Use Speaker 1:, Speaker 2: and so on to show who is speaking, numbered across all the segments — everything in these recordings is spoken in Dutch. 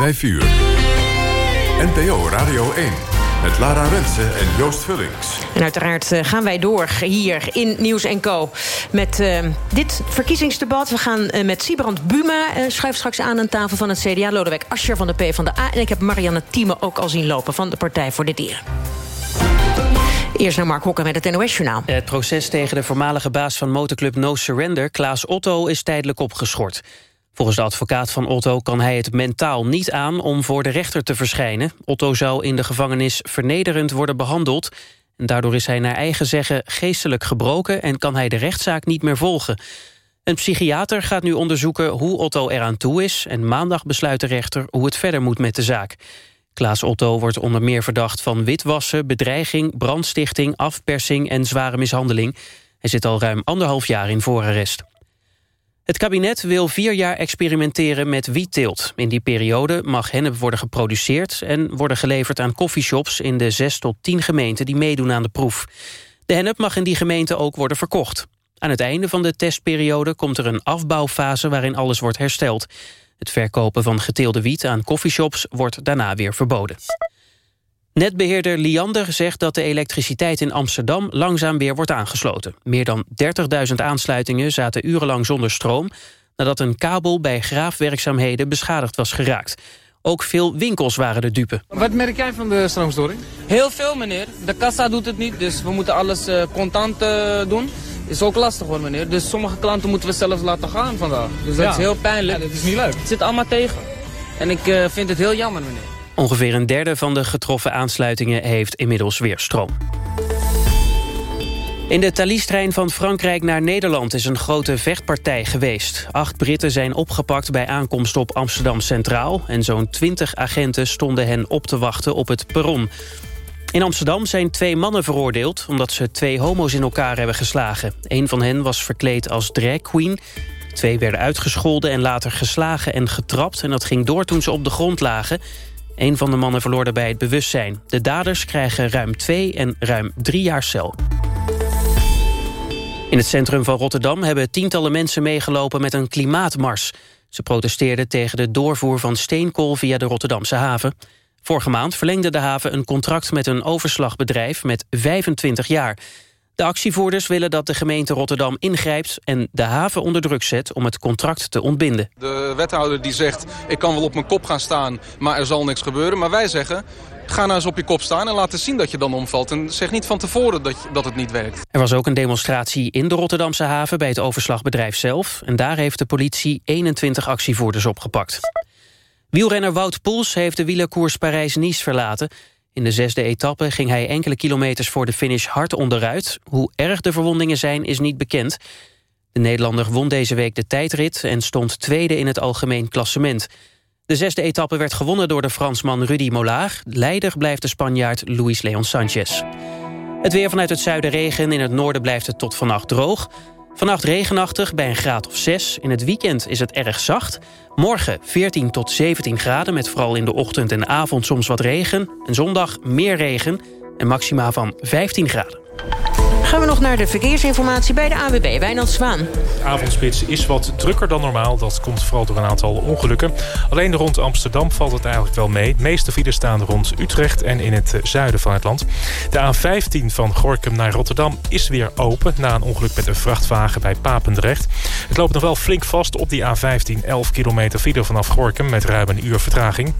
Speaker 1: 5 uur. NPO Radio 1. Met Lara Rensen en Joost Vullings.
Speaker 2: En uiteraard eh, gaan wij door hier in Nieuws Co. Met uh, dit verkiezingsdebat. We gaan uh, met Sibrand Buma uh, schuift straks aan aan tafel van het CDA. Lodewijk Asscher van de P van de A. En ik heb Marianne Thieme ook al zien lopen van de Partij voor de Dieren. Eerst naar Mark Hokker met het NOS-journaal.
Speaker 3: Het proces tegen de voormalige baas van motorclub No Surrender... Klaas Otto is tijdelijk opgeschort. Volgens de advocaat van Otto kan hij het mentaal niet aan... om voor de rechter te verschijnen. Otto zou in de gevangenis vernederend worden behandeld... en daardoor is hij naar eigen zeggen geestelijk gebroken... en kan hij de rechtszaak niet meer volgen. Een psychiater gaat nu onderzoeken hoe Otto eraan toe is... en maandag besluit de rechter hoe het verder moet met de zaak. Klaas Otto wordt onder meer verdacht van witwassen, bedreiging, brandstichting, afpersing en zware mishandeling. Hij zit al ruim anderhalf jaar in voorarrest. Het kabinet wil vier jaar experimenteren met wietteelt. In die periode mag hennep worden geproduceerd... en worden geleverd aan coffeeshops in de zes tot tien gemeenten... die meedoen aan de proef. De hennep mag in die gemeenten ook worden verkocht. Aan het einde van de testperiode komt er een afbouwfase... waarin alles wordt hersteld. Het verkopen van geteelde wiet aan coffeeshops wordt daarna weer verboden. Netbeheerder Liander zegt dat de elektriciteit in Amsterdam langzaam weer wordt aangesloten. Meer dan 30.000 aansluitingen zaten urenlang zonder stroom... nadat een kabel bij graafwerkzaamheden beschadigd was geraakt. Ook veel winkels waren de dupe.
Speaker 4: Wat merk jij van de stroomstoring?
Speaker 5: Heel veel, meneer. De kassa doet het niet, dus we moeten alles uh, contant uh, doen. Is ook lastig hoor, meneer. Dus sommige klanten moeten we zelfs laten gaan vandaag. Dus dat
Speaker 4: ja.
Speaker 5: is heel pijnlijk.
Speaker 4: Ja, dat is niet leuk.
Speaker 5: Het zit allemaal tegen. En ik uh, vind het heel jammer, meneer.
Speaker 3: Ongeveer een derde van de getroffen aansluitingen heeft inmiddels weer stroom. In de Thalys-trein van Frankrijk naar Nederland is een grote vechtpartij geweest. Acht Britten zijn opgepakt bij aankomst op Amsterdam Centraal... en zo'n twintig agenten stonden hen op te wachten op het perron. In Amsterdam zijn twee mannen veroordeeld... omdat ze twee homo's in elkaar hebben geslagen. Een van hen was verkleed als drag queen... Twee werden uitgescholden en later geslagen en getrapt... en dat ging door toen ze op de grond lagen... Een van de mannen verloor daarbij het bewustzijn. De daders krijgen ruim twee en ruim drie jaar cel. In het centrum van Rotterdam hebben tientallen mensen meegelopen met een klimaatmars. Ze protesteerden tegen de doorvoer van steenkool via de Rotterdamse haven. Vorige maand verlengde de haven een contract met een overslagbedrijf met 25 jaar. De actievoerders willen dat de gemeente Rotterdam ingrijpt... en de haven onder druk zet om het contract te ontbinden.
Speaker 6: De wethouder die zegt, ik kan wel op mijn kop gaan staan... maar er zal niks gebeuren. Maar wij zeggen, ga nou eens op je kop staan en laat zien dat je dan omvalt. En zeg niet van tevoren dat, je, dat het niet werkt.
Speaker 3: Er was ook een demonstratie in de Rotterdamse haven... bij het overslagbedrijf zelf. En daar heeft de politie 21 actievoerders opgepakt. Wielrenner Wout Poels heeft de wielerkoers Parijs-Nice verlaten... In de zesde etappe ging hij enkele kilometers voor de finish hard onderuit. Hoe erg de verwondingen zijn is niet bekend. De Nederlander won deze week de tijdrit... en stond tweede in het algemeen klassement. De zesde etappe werd gewonnen door de Fransman Rudy Mollard. Leider blijft de Spanjaard Luis Leon Sanchez. Het weer vanuit het zuiden regen. In het noorden blijft het tot vannacht droog. Vannacht regenachtig bij een graad of 6. In het weekend is het erg zacht. Morgen 14 tot 17 graden met vooral in de ochtend en avond soms wat regen. En zondag meer regen en maxima van 15 graden.
Speaker 2: Gaan we nog naar de verkeersinformatie bij de AWB. Wijnand Zwaan.
Speaker 7: De avondspits is wat drukker dan normaal. Dat komt vooral door een aantal ongelukken. Alleen rond Amsterdam valt het eigenlijk wel mee. De meeste files staan rond Utrecht en in het zuiden van het land. De A15 van Gorkum naar Rotterdam is weer open... na een ongeluk met een vrachtwagen bij Papendrecht. Het loopt nog wel flink vast op die A15. 11 kilometer file vanaf Gorkum met ruim een uur vertraging.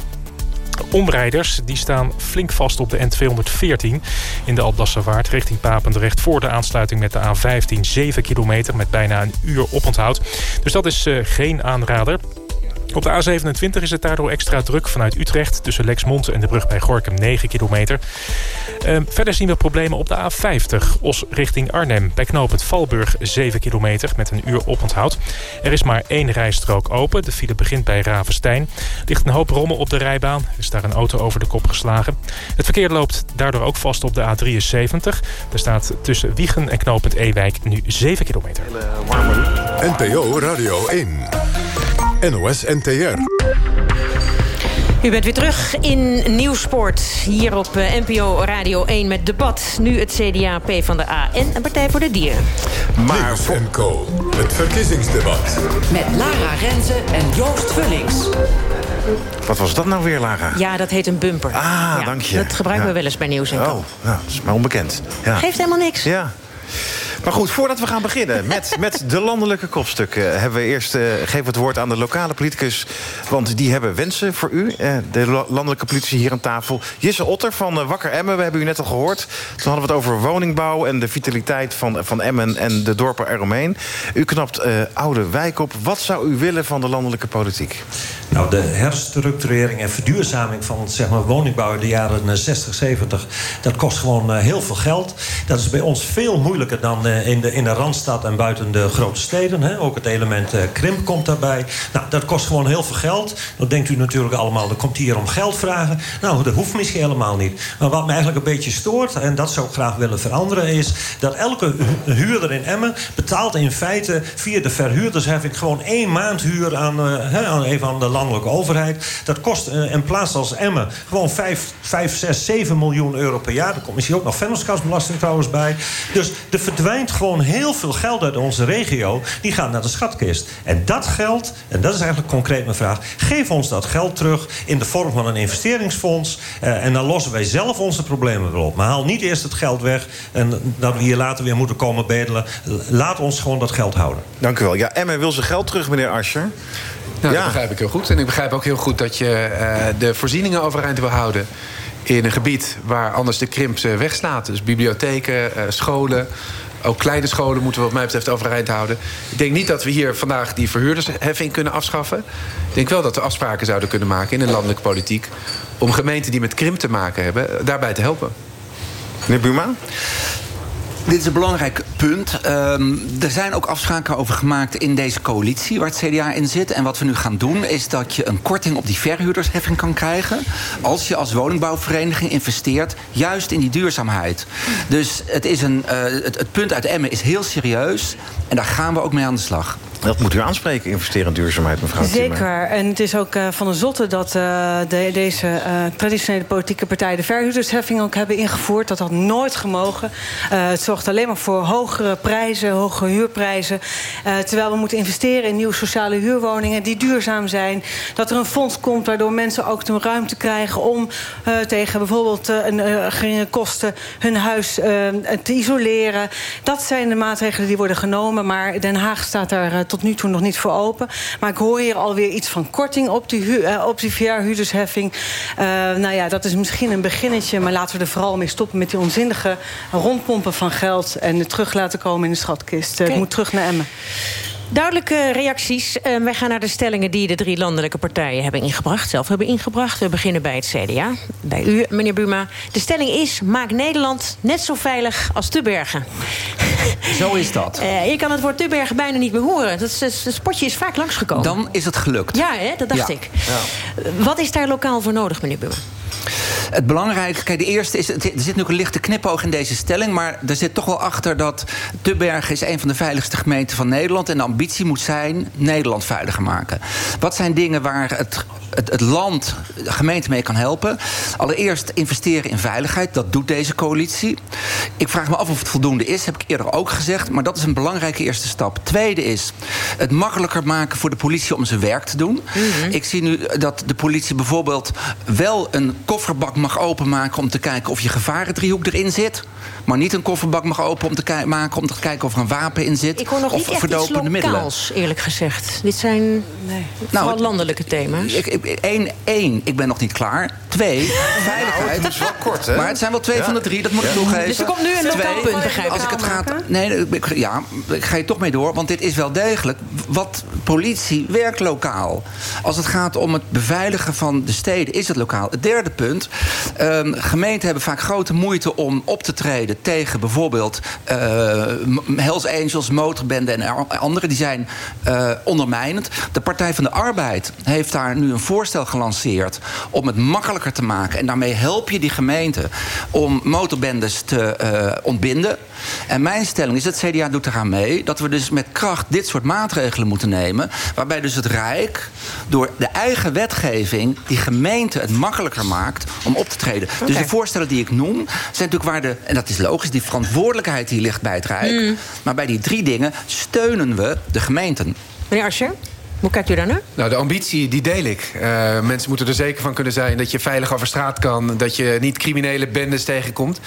Speaker 7: Omrijders die staan flink vast op de N214 in de Alblasserwaard richting Papendrecht... voor de aansluiting met de A15 7 kilometer met bijna een uur oponthoud. Dus dat is uh, geen aanrader. Op de A27 is het daardoor extra druk vanuit Utrecht... tussen Lexmond en de brug bij Gorkum 9 kilometer. Uh, verder zien we problemen op de A50. Os richting Arnhem. Bij knooppunt Valburg 7 kilometer met een uur oponthoud. Er is maar één rijstrook open. De file begint bij Ravenstein. Ligt een hoop rommel op de rijbaan. Er is daar een auto over de kop geslagen. Het verkeer loopt daardoor ook vast op de A73. Er staat tussen Wiegen en knooppunt Ewijk nu 7 kilometer.
Speaker 1: NPO Radio 1. NOS NTR.
Speaker 2: U bent weer terug in Nieuwsport. Hier op NPO Radio 1 met debat. Nu het CDA, P van de A en een Partij voor de Dieren.
Speaker 1: Maar Co. Het verkiezingsdebat.
Speaker 8: Met Lara Rensen en Joost Vullings. Wat was dat nou weer, Lara?
Speaker 2: Ja, dat heet een bumper.
Speaker 8: Ah,
Speaker 2: Ja,
Speaker 8: dank je.
Speaker 2: Dat gebruiken
Speaker 8: Ja.
Speaker 2: we wel eens bij Nieuws en Co.
Speaker 8: Oh, nou, dat is maar onbekend. Ja.
Speaker 2: Geeft helemaal niks.
Speaker 8: Ja. Maar goed, voordat we gaan beginnen met, met de landelijke kopstukken... Hebben we eerst, eh, geven we het woord aan de lokale politicus. Want die hebben wensen voor u. Eh, de landelijke politici hier aan tafel. Jisse Otter van eh, Wakker Emmen, we hebben u net al gehoord. Toen hadden we het over woningbouw en de vitaliteit van, van Emmen... en de dorpen eromheen. U knapt eh, oude wijk op. Wat zou u willen van de landelijke politiek?
Speaker 9: Nou, de herstructurering en verduurzaming van zeg maar, woningbouw in de jaren eh, 60, 70... dat kost gewoon eh, heel veel geld. Dat is bij ons veel moeilijker dan eh, in, de, in de Randstad en buiten de grote steden. Hè. Ook het element eh, krimp komt daarbij. Nou, dat kost gewoon heel veel geld. Dan denkt u natuurlijk allemaal, dan komt hier om geld vragen. Nou, dat hoeft misschien helemaal niet. Maar wat me eigenlijk een beetje stoort, en dat zou ik graag willen veranderen... is dat elke hu- huurder in Emmen betaalt in feite via de verhuurdersheffing... gewoon één maand huur aan, hè, aan, even aan de landelijke overheid. Dat kost in plaats als Emmen gewoon 5, 5, 6, 7 miljoen euro per jaar. Er komt misschien ook nog vennootschapsbelasting trouwens bij. Dus er verdwijnt gewoon heel veel geld uit onze regio. Die gaat naar de schatkist. En dat geld, en dat is eigenlijk concreet mijn vraag... geef ons dat geld terug in de vorm van een investeringsfonds. eh, en dan lossen wij zelf onze problemen wel op. Maar haal niet eerst het geld weg... en dat we hier later weer moeten komen bedelen. Laat ons gewoon dat geld houden.
Speaker 8: Dank u wel. Ja, Emmen wil zijn geld terug, meneer Ascher.
Speaker 4: Nou,
Speaker 8: Ja.
Speaker 4: Dat begrijp ik heel goed. En ik begrijp ook heel goed dat je eh, de voorzieningen overeind wil houden. In een gebied waar anders de krimp ze wegslaat. Dus bibliotheken, eh, scholen. Ook kleine scholen moeten we wat mij betreft overeind houden. Ik denk niet dat we hier vandaag die verhuurdersheffing kunnen afschaffen. Ik denk wel dat we afspraken zouden kunnen maken in de landelijke politiek... om gemeenten die met krimp te maken hebben, daarbij te helpen.
Speaker 8: Meneer Buma?
Speaker 10: Dit is een belangrijk punt. Ehm, er zijn ook afspraken over gemaakt in deze coalitie waar het CDA in zit. En wat we nu gaan doen is dat je een korting op die verhuurdersheffing kan krijgen. als je als woningbouwvereniging investeert, juist in die duurzaamheid. Dus het, is een, eh, het, het punt uit Emmen is heel serieus. En daar gaan we ook mee aan de slag.
Speaker 8: Dat moet u aanspreken, investeren in duurzaamheid, mevrouw.
Speaker 11: Zeker. En het is ook eh, van de zotte dat de, deze eh, traditionele politieke partijen... de verhuurdersheffing ook hebben ingevoerd. Dat had nooit gemogen. Het zorgt alleen maar voor hogere prijzen, hogere huurprijzen. Terwijl we moeten investeren in nieuwe sociale huurwoningen... die duurzaam zijn. Dat er een fonds komt waardoor mensen ook de ruimte krijgen... om tegen bijvoorbeeld een geringe kosten hun huis te isoleren. Dat zijn de maatregelen die worden genomen. Maar Den Haag staat daar tot nu toe nog niet voor open. Maar ik hoor hier alweer iets van korting op die, hu- eh, op die verhuurdersheffing. Eh, nou ja, dat is misschien een beginnetje. Maar laten we er vooral mee stoppen met die onzinnige rondpompen van geld... en het terug laten komen in de schatkist. Eh,
Speaker 2: Oké.
Speaker 11: Het moet terug naar Emmen.
Speaker 2: Duidelijke reacties. Eh, wij gaan naar de stellingen die de drie landelijke partijen hebben ingebracht. Zelf hebben ingebracht. We beginnen bij het CDA. Bij u, meneer Buma. De stelling is, maak Nederland net zo veilig als Tubbergen.
Speaker 10: Zo is dat.
Speaker 2: Eh, je kan het woord Tubbergen bijna niet meer horen. Dat, spotje is vaak langsgekomen.
Speaker 10: Dan is het gelukt.
Speaker 2: Ja, hè? dat dacht
Speaker 10: Ja.
Speaker 2: ik. Wat is daar lokaal voor nodig, meneer Buma?
Speaker 10: Het belangrijke, kijk, de eerste is, er zit nu een lichte knipoog in deze stelling, maar er zit toch wel achter dat Tubbergen is een van de veiligste gemeenten van Nederland en de ambitie moet zijn Nederland veiliger maken. Wat zijn dingen waar het, het, het land de gemeente mee kan helpen? Allereerst investeren in veiligheid, dat doet deze coalitie. Ik vraag me af of het voldoende is, heb ik eerder ook gezegd, maar dat is een belangrijke eerste stap. Tweede is het makkelijker maken voor de politie om zijn werk te doen. Ik zie nu dat de politie bijvoorbeeld wel een kofferbak mag openmaken om te kijken of je gevarendriehoek erin zit. Maar niet een kofferbak mag open om te maken om te kijken of er een wapen in zit.
Speaker 2: Ik hoor nog
Speaker 10: of
Speaker 2: niet echt iets
Speaker 10: verdopende middelen.
Speaker 2: lokaals, eerlijk gezegd. Dit zijn vooral
Speaker 10: het-
Speaker 2: landelijke thema's.
Speaker 10: Ik, ik, één, één, ik ben nog niet klaar. Twee, veiligheid.
Speaker 8: het is wel kort, hè?
Speaker 10: Maar het zijn wel twee
Speaker 8: Ja.
Speaker 10: van de drie, dat moet ik
Speaker 8: Ja.
Speaker 10: toegeven.
Speaker 2: Dus er komt nu een
Speaker 10: Twee,
Speaker 2: lokaal punt, begrijp ik.
Speaker 10: Als ik het gaat, nee, ik- ja, ik ga je toch mee door, want dit is wel degelijk. Wat politie werkt lokaal. Als het gaat om het beveiligen van de steden, is het lokaal. Het derde punt. ehm, gemeenten hebben vaak grote moeite om op te treden tegen bijvoorbeeld M- Hells Angels, motorbenden en a- anderen. Die zijn eh, ondermijnend. De Partij van de Arbeid heeft daar nu een voorstel gelanceerd om het makkelijker te maken. En daarmee help je die gemeente om motorbendes te eh, ontbinden. En mijn stelling is, het CDA doet eraan mee... dat we dus met kracht dit soort maatregelen moeten nemen... waarbij dus het Rijk door de eigen wetgeving... die gemeente het makkelijker maakt om op te treden. Dus de voorstellen die ik noem, zijn natuurlijk waar de... en dat is logisch, die verantwoordelijkheid die ligt bij het Rijk. Maar bij die drie dingen steunen we de gemeenten.
Speaker 2: Meneer Asscher? Hoe kijkt u daar naar?
Speaker 4: Nou, de ambitie, die deel ik. Uh, mensen moeten er zeker van kunnen zijn dat je veilig over straat kan... dat je niet criminele bendes tegenkomt.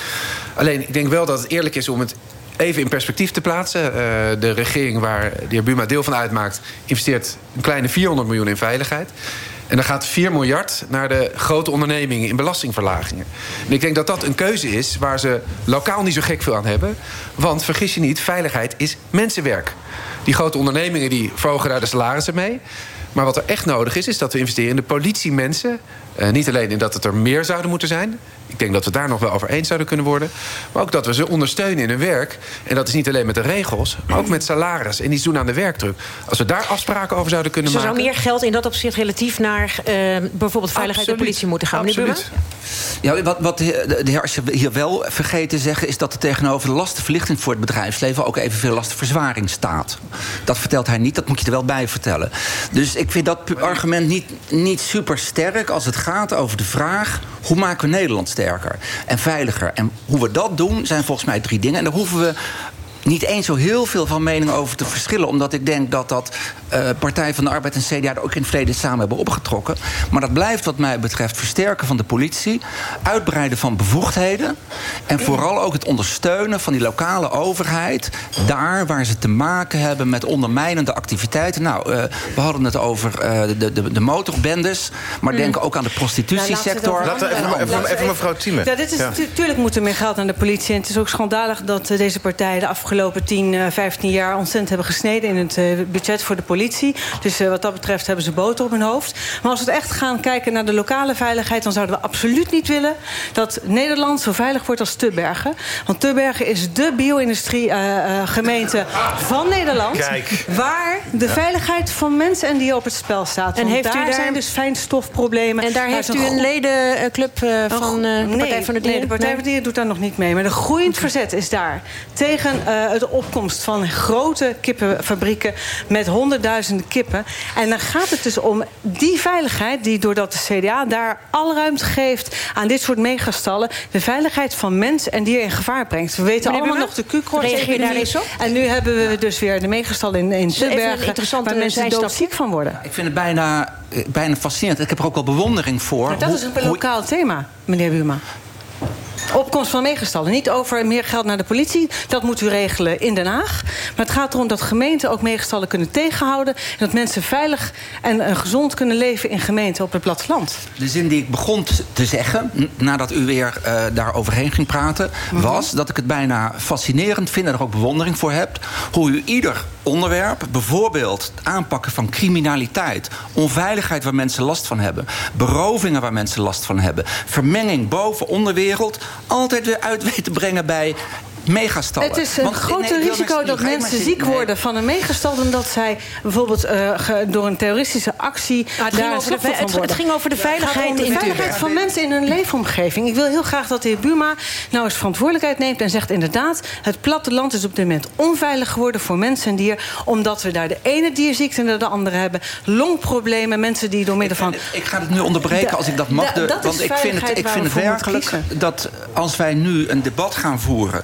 Speaker 4: Alleen, ik denk wel dat het eerlijk is om het even in perspectief te plaatsen. Uh, de regering waar de heer Buma deel van uitmaakt... investeert een kleine 400 miljoen in veiligheid. En dan gaat 4 miljard naar de grote ondernemingen in belastingverlagingen. En ik denk dat dat een keuze is waar ze lokaal niet zo gek veel aan hebben. Want vergis je niet, veiligheid is mensenwerk. Die grote ondernemingen die verhogen daar de salarissen mee. Maar wat er echt nodig is, is dat we investeren in de politiemensen. Uh, niet alleen in dat het er meer zouden moeten zijn. Ik denk dat we daar nog wel over eens zouden kunnen worden. Maar ook dat we ze ondersteunen in hun werk. En dat is niet alleen met de regels, maar ook met salaris. En iets doen aan de werkdruk. Als we daar afspraken over zouden kunnen
Speaker 2: dus er
Speaker 4: maken...
Speaker 2: zou meer geld in dat opzicht relatief naar uh, bijvoorbeeld veiligheid en politie moeten gaan.
Speaker 4: Absoluut.
Speaker 10: Ja, wat, wat de, heer hier wel vergeet te zeggen... is dat er tegenover de lastenverlichting voor het bedrijfsleven... ook evenveel lastenverzwaring staat. Dat vertelt hij niet, dat moet je er wel bij vertellen. Dus ik vind dat argument niet, niet super sterk als het gaat over de vraag... hoe maken we Nederland en veiliger? En hoe we dat doen, zijn volgens mij drie dingen. En daar hoeven we niet eens zo heel veel van mening over te verschillen. Omdat ik denk dat dat uh, Partij van de Arbeid en CDA er ook in het verleden samen hebben opgetrokken. Maar dat blijft wat mij betreft versterken van de politie. Uitbreiden van bevoegdheden. En vooral ook het ondersteunen van die lokale overheid. Daar waar ze te maken hebben met ondermijnende activiteiten. Nou, uh, we hadden het over uh, de, de, de motorbendes. Maar mm. denk ook aan de prostitutiesector.
Speaker 8: Nou, laten we even, even, even, even mevrouw Thieme.
Speaker 11: Ja, dit is, ja. Natuurlijk moet er meer geld aan de politie. En het is ook schandalig dat deze partij de afgelopen afgelopen 10, 15 eh, jaar ontzettend hebben gesneden in het eh, budget voor de politie. Dus eh, wat dat betreft hebben ze boter op hun hoofd. Maar als we echt gaan kijken naar de lokale veiligheid, dan zouden we absoluut niet willen dat Nederland zo veilig wordt als Tubbergen. Want Tubbergen is de bio-industrie-gemeente van Nederland.
Speaker 8: Kijk.
Speaker 11: Waar de veiligheid van mensen en dieren op het spel staat. En heeft daar u daar zijn dus fijnstofproblemen.
Speaker 2: En daar, daar heeft u een ledenclub van de
Speaker 11: nee,
Speaker 2: Partij van de Dieren?
Speaker 11: Nee, de Partij van de Dieren doet daar nog niet mee. Maar de groeiend verzet is daar tegen uh, de opkomst van grote kippenfabrieken met honderdduizenden kippen. En dan gaat het dus om die veiligheid die doordat de CDA daar alle ruimte geeft aan dit soort megastallen, de veiligheid van mens en dier in gevaar brengt. We weten allemaal nog de q
Speaker 2: Reageer daar eens op?
Speaker 11: En nu hebben we dus weer de megastallen in, in Zutbergen waar mensen doodziek van worden.
Speaker 10: Ik vind het bijna, bijna fascinerend. Ik heb er ook wel bewondering voor.
Speaker 11: Maar dat is een lokaal thema, meneer Buma. Opkomst van meegestallen. Niet over meer geld naar de politie. Dat moet u regelen in Den Haag. Maar het gaat erom dat gemeenten ook meegestallen kunnen tegenhouden. En dat mensen veilig en uh, gezond kunnen leven in gemeenten op het platteland.
Speaker 10: De zin die ik begon te zeggen, nadat u weer uh, daar overheen ging praten... -hmm. was dat ik het bijna fascinerend vind en er ook bewondering voor heb... hoe u ieder onderwerp, bijvoorbeeld het aanpakken van criminaliteit... onveiligheid waar mensen last van hebben... berovingen waar mensen last van hebben... vermenging boven-onderwereld altijd weer uit weten te brengen bij megastallen.
Speaker 11: Het is een Want, groter nee, risico dat mensen ziek nee. worden van een megastal... dan dat zij bijvoorbeeld uh, door een terroristische actie
Speaker 2: nou, het, ging over de,
Speaker 11: het,
Speaker 2: het, ging over de veiligheid,
Speaker 11: in de veiligheid van mensen in hun leefomgeving. Ik wil heel graag dat de heer Buma nou eens verantwoordelijkheid neemt... en zegt inderdaad, het platteland is op dit moment onveilig geworden... voor mensen en dier, omdat we daar de ene dierziekte en de andere hebben. Longproblemen, mensen die door middel van...
Speaker 10: Ik, ik ga het nu onderbreken de, als ik dat mag. De,
Speaker 11: dat
Speaker 10: want ik vind het, ik vind het werkelijk dat als wij nu een debat gaan voeren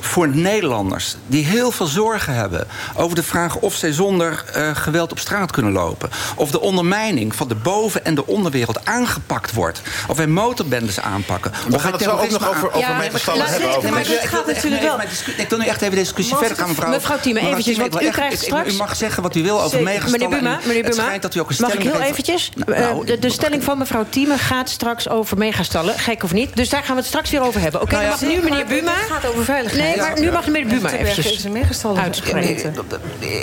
Speaker 10: voor Nederlanders die heel veel zorgen hebben over de vraag of zij zonder uh, geweld op straat kunnen lopen. Of de ondermijning van de boven- en de onderwereld aangepakt wordt. Of wij motorbendes aanpakken.
Speaker 8: We
Speaker 10: of
Speaker 8: gaan het zo ook nog over, over ja, megastallen hebben. Over
Speaker 11: maar dat gaat natuurlijk wel.
Speaker 10: Ik wil nu echt even deze discussie verder gaan, mevrouw.
Speaker 2: Mevrouw Thieme, eventjes, want u krijgt straks...
Speaker 10: U mag zeggen wat u wil over megastallen.
Speaker 2: Meneer Buma, meneer Buma
Speaker 10: dat u ook een mag
Speaker 2: ik heel eventjes? Nou, de, de stelling van mevrouw Thieme gaat straks over megastallen. Gek of niet. Dus daar gaan we het straks weer over hebben. Oké, dan mag nu meneer Buma...
Speaker 11: Het gaat over veiligheid.
Speaker 2: Nee, maar nu mag meneer Buma eventjes
Speaker 10: uitspreken.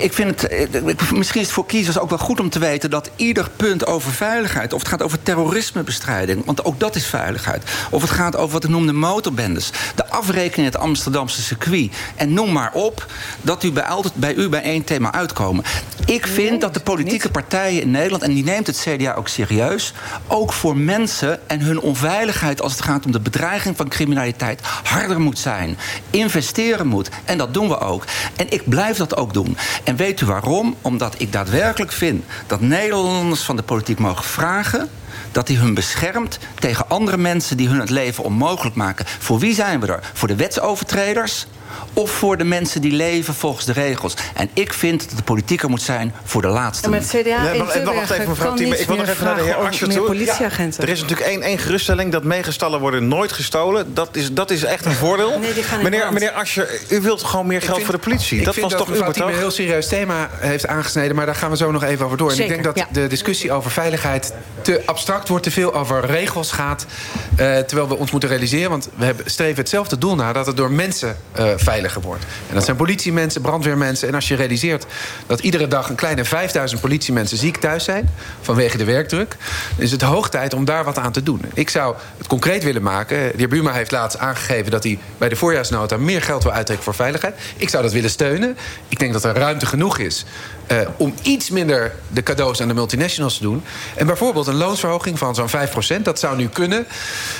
Speaker 10: Ik vind het, misschien is het voor kiezers ook wel goed om te weten... dat ieder punt over veiligheid... of het gaat over terrorismebestrijding, want ook dat is veiligheid... of het gaat over wat ik noemde motorbendes... de afrekening in het Amsterdamse circuit... en noem maar op, dat u bij, altijd bij u bij één thema uitkomen. Ik vind nee, dat de politieke niet. partijen in Nederland... en die neemt het CDA ook serieus... ook voor mensen en hun onveiligheid... als het gaat om de bedreiging van criminaliteit... harder moet zijn, investeren moet... En dat doen we ook. En ik blijf dat ook doen. En weet u waarom? Omdat ik daadwerkelijk vind dat Nederlanders van de politiek mogen vragen dat hij hun beschermt tegen andere mensen die hun het leven onmogelijk maken. Voor wie zijn we er? Voor de wetsovertreders? Of voor de mensen die leven volgens de regels. En ik vind dat de politieker moet zijn voor de laatste.
Speaker 11: En met CDA
Speaker 8: Nee, maar- wacht
Speaker 11: Tilburg
Speaker 8: even, mevrouw
Speaker 11: kan
Speaker 8: Thieme.
Speaker 11: niets
Speaker 8: Ik wil nog even naar de heer
Speaker 11: meer
Speaker 8: toe.
Speaker 11: politieagenten.
Speaker 8: Er is natuurlijk één, één geruststelling dat meegestallen worden nooit gestolen. Dat is, dat is echt een voordeel.
Speaker 11: Nee, die gaan in
Speaker 8: meneer,
Speaker 11: brand.
Speaker 8: meneer Asscher, u wilt gewoon meer geld
Speaker 4: vind-
Speaker 8: voor de politie.
Speaker 4: Ik
Speaker 8: Dat
Speaker 4: vind
Speaker 8: was toch uw betoog?
Speaker 4: een heel serieus thema heeft aangesneden... maar daar gaan we zo nog even over door. En ik denk dat
Speaker 2: ja.
Speaker 4: de discussie over veiligheid te abstract wordt... te veel over regels gaat, eh, terwijl we ons moeten realiseren... want we hebben, streven hetzelfde doel na... dat het door mensen eh, veiliger wordt. En dat zijn politiemensen, brandweermensen. En als je realiseert dat iedere dag... een kleine 5000 politiemensen ziek thuis zijn... vanwege de werkdruk... dan is het hoog tijd om daar wat aan te doen. Ik zou het concreet willen maken. De heer Buma heeft laatst aangegeven dat hij bij de voorjaarsnota... meer geld wil uittrekken voor veiligheid. Ik zou dat willen steunen. Ik denk dat er ruimte genoeg is... eh, om iets minder de cadeaus aan de multinationals te doen. En bijvoorbeeld een loonsverhoging van zo'n 5%, dat zou nu kunnen.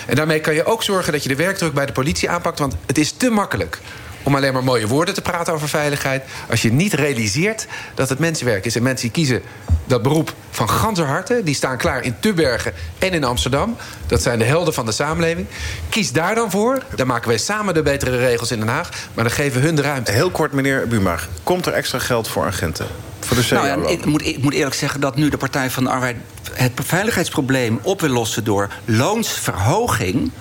Speaker 4: En daarmee kan je ook zorgen dat je de werkdruk bij de politie aanpakt. Want het is te makkelijk om alleen maar mooie woorden te praten over veiligheid... als je niet realiseert dat het mensenwerk is. En mensen die kiezen dat beroep van ganser harte... die staan klaar in Tubbergen en in Amsterdam. Dat zijn de helden van de samenleving. Kies daar dan voor. Dan maken wij samen de betere regels in Den Haag. Maar dan geven we hun de ruimte.
Speaker 8: Heel kort, meneer Buma. Komt er extra geld voor agenten? Voor de?
Speaker 10: Nou ja, ik, moet, ik moet eerlijk zeggen dat nu de Partij van de Arbeid het veiligheidsprobleem op wil lossen door loonsverhoging.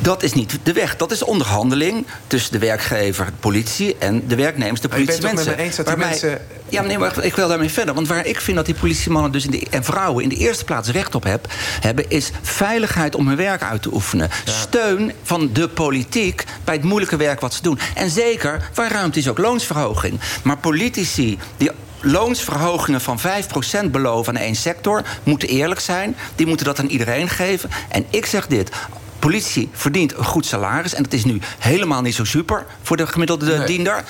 Speaker 10: Dat is niet de weg. Dat is onderhandeling tussen de werkgever, de politie en de werknemers, de
Speaker 4: Maar
Speaker 10: politiemensen.
Speaker 4: toch met me eens dat die
Speaker 10: Waarbij-
Speaker 4: mensen-
Speaker 10: Ja, nee, maar ik wil daarmee verder. Want waar ik vind dat die politiemannen dus in de, en vrouwen in de eerste plaats recht op heb, hebben, is veiligheid om hun werk uit te oefenen. Steun van de politiek bij het moeilijke werk wat ze doen. En zeker, waar ruimte is ook loonsverhoging. Maar politici die loonsverhogingen van 5% beloven aan één sector... moeten eerlijk zijn, die moeten dat aan iedereen geven. En ik zeg dit... Politie verdient een goed salaris. En dat is nu helemaal niet zo super voor de gemiddelde
Speaker 4: Nee.
Speaker 10: diender.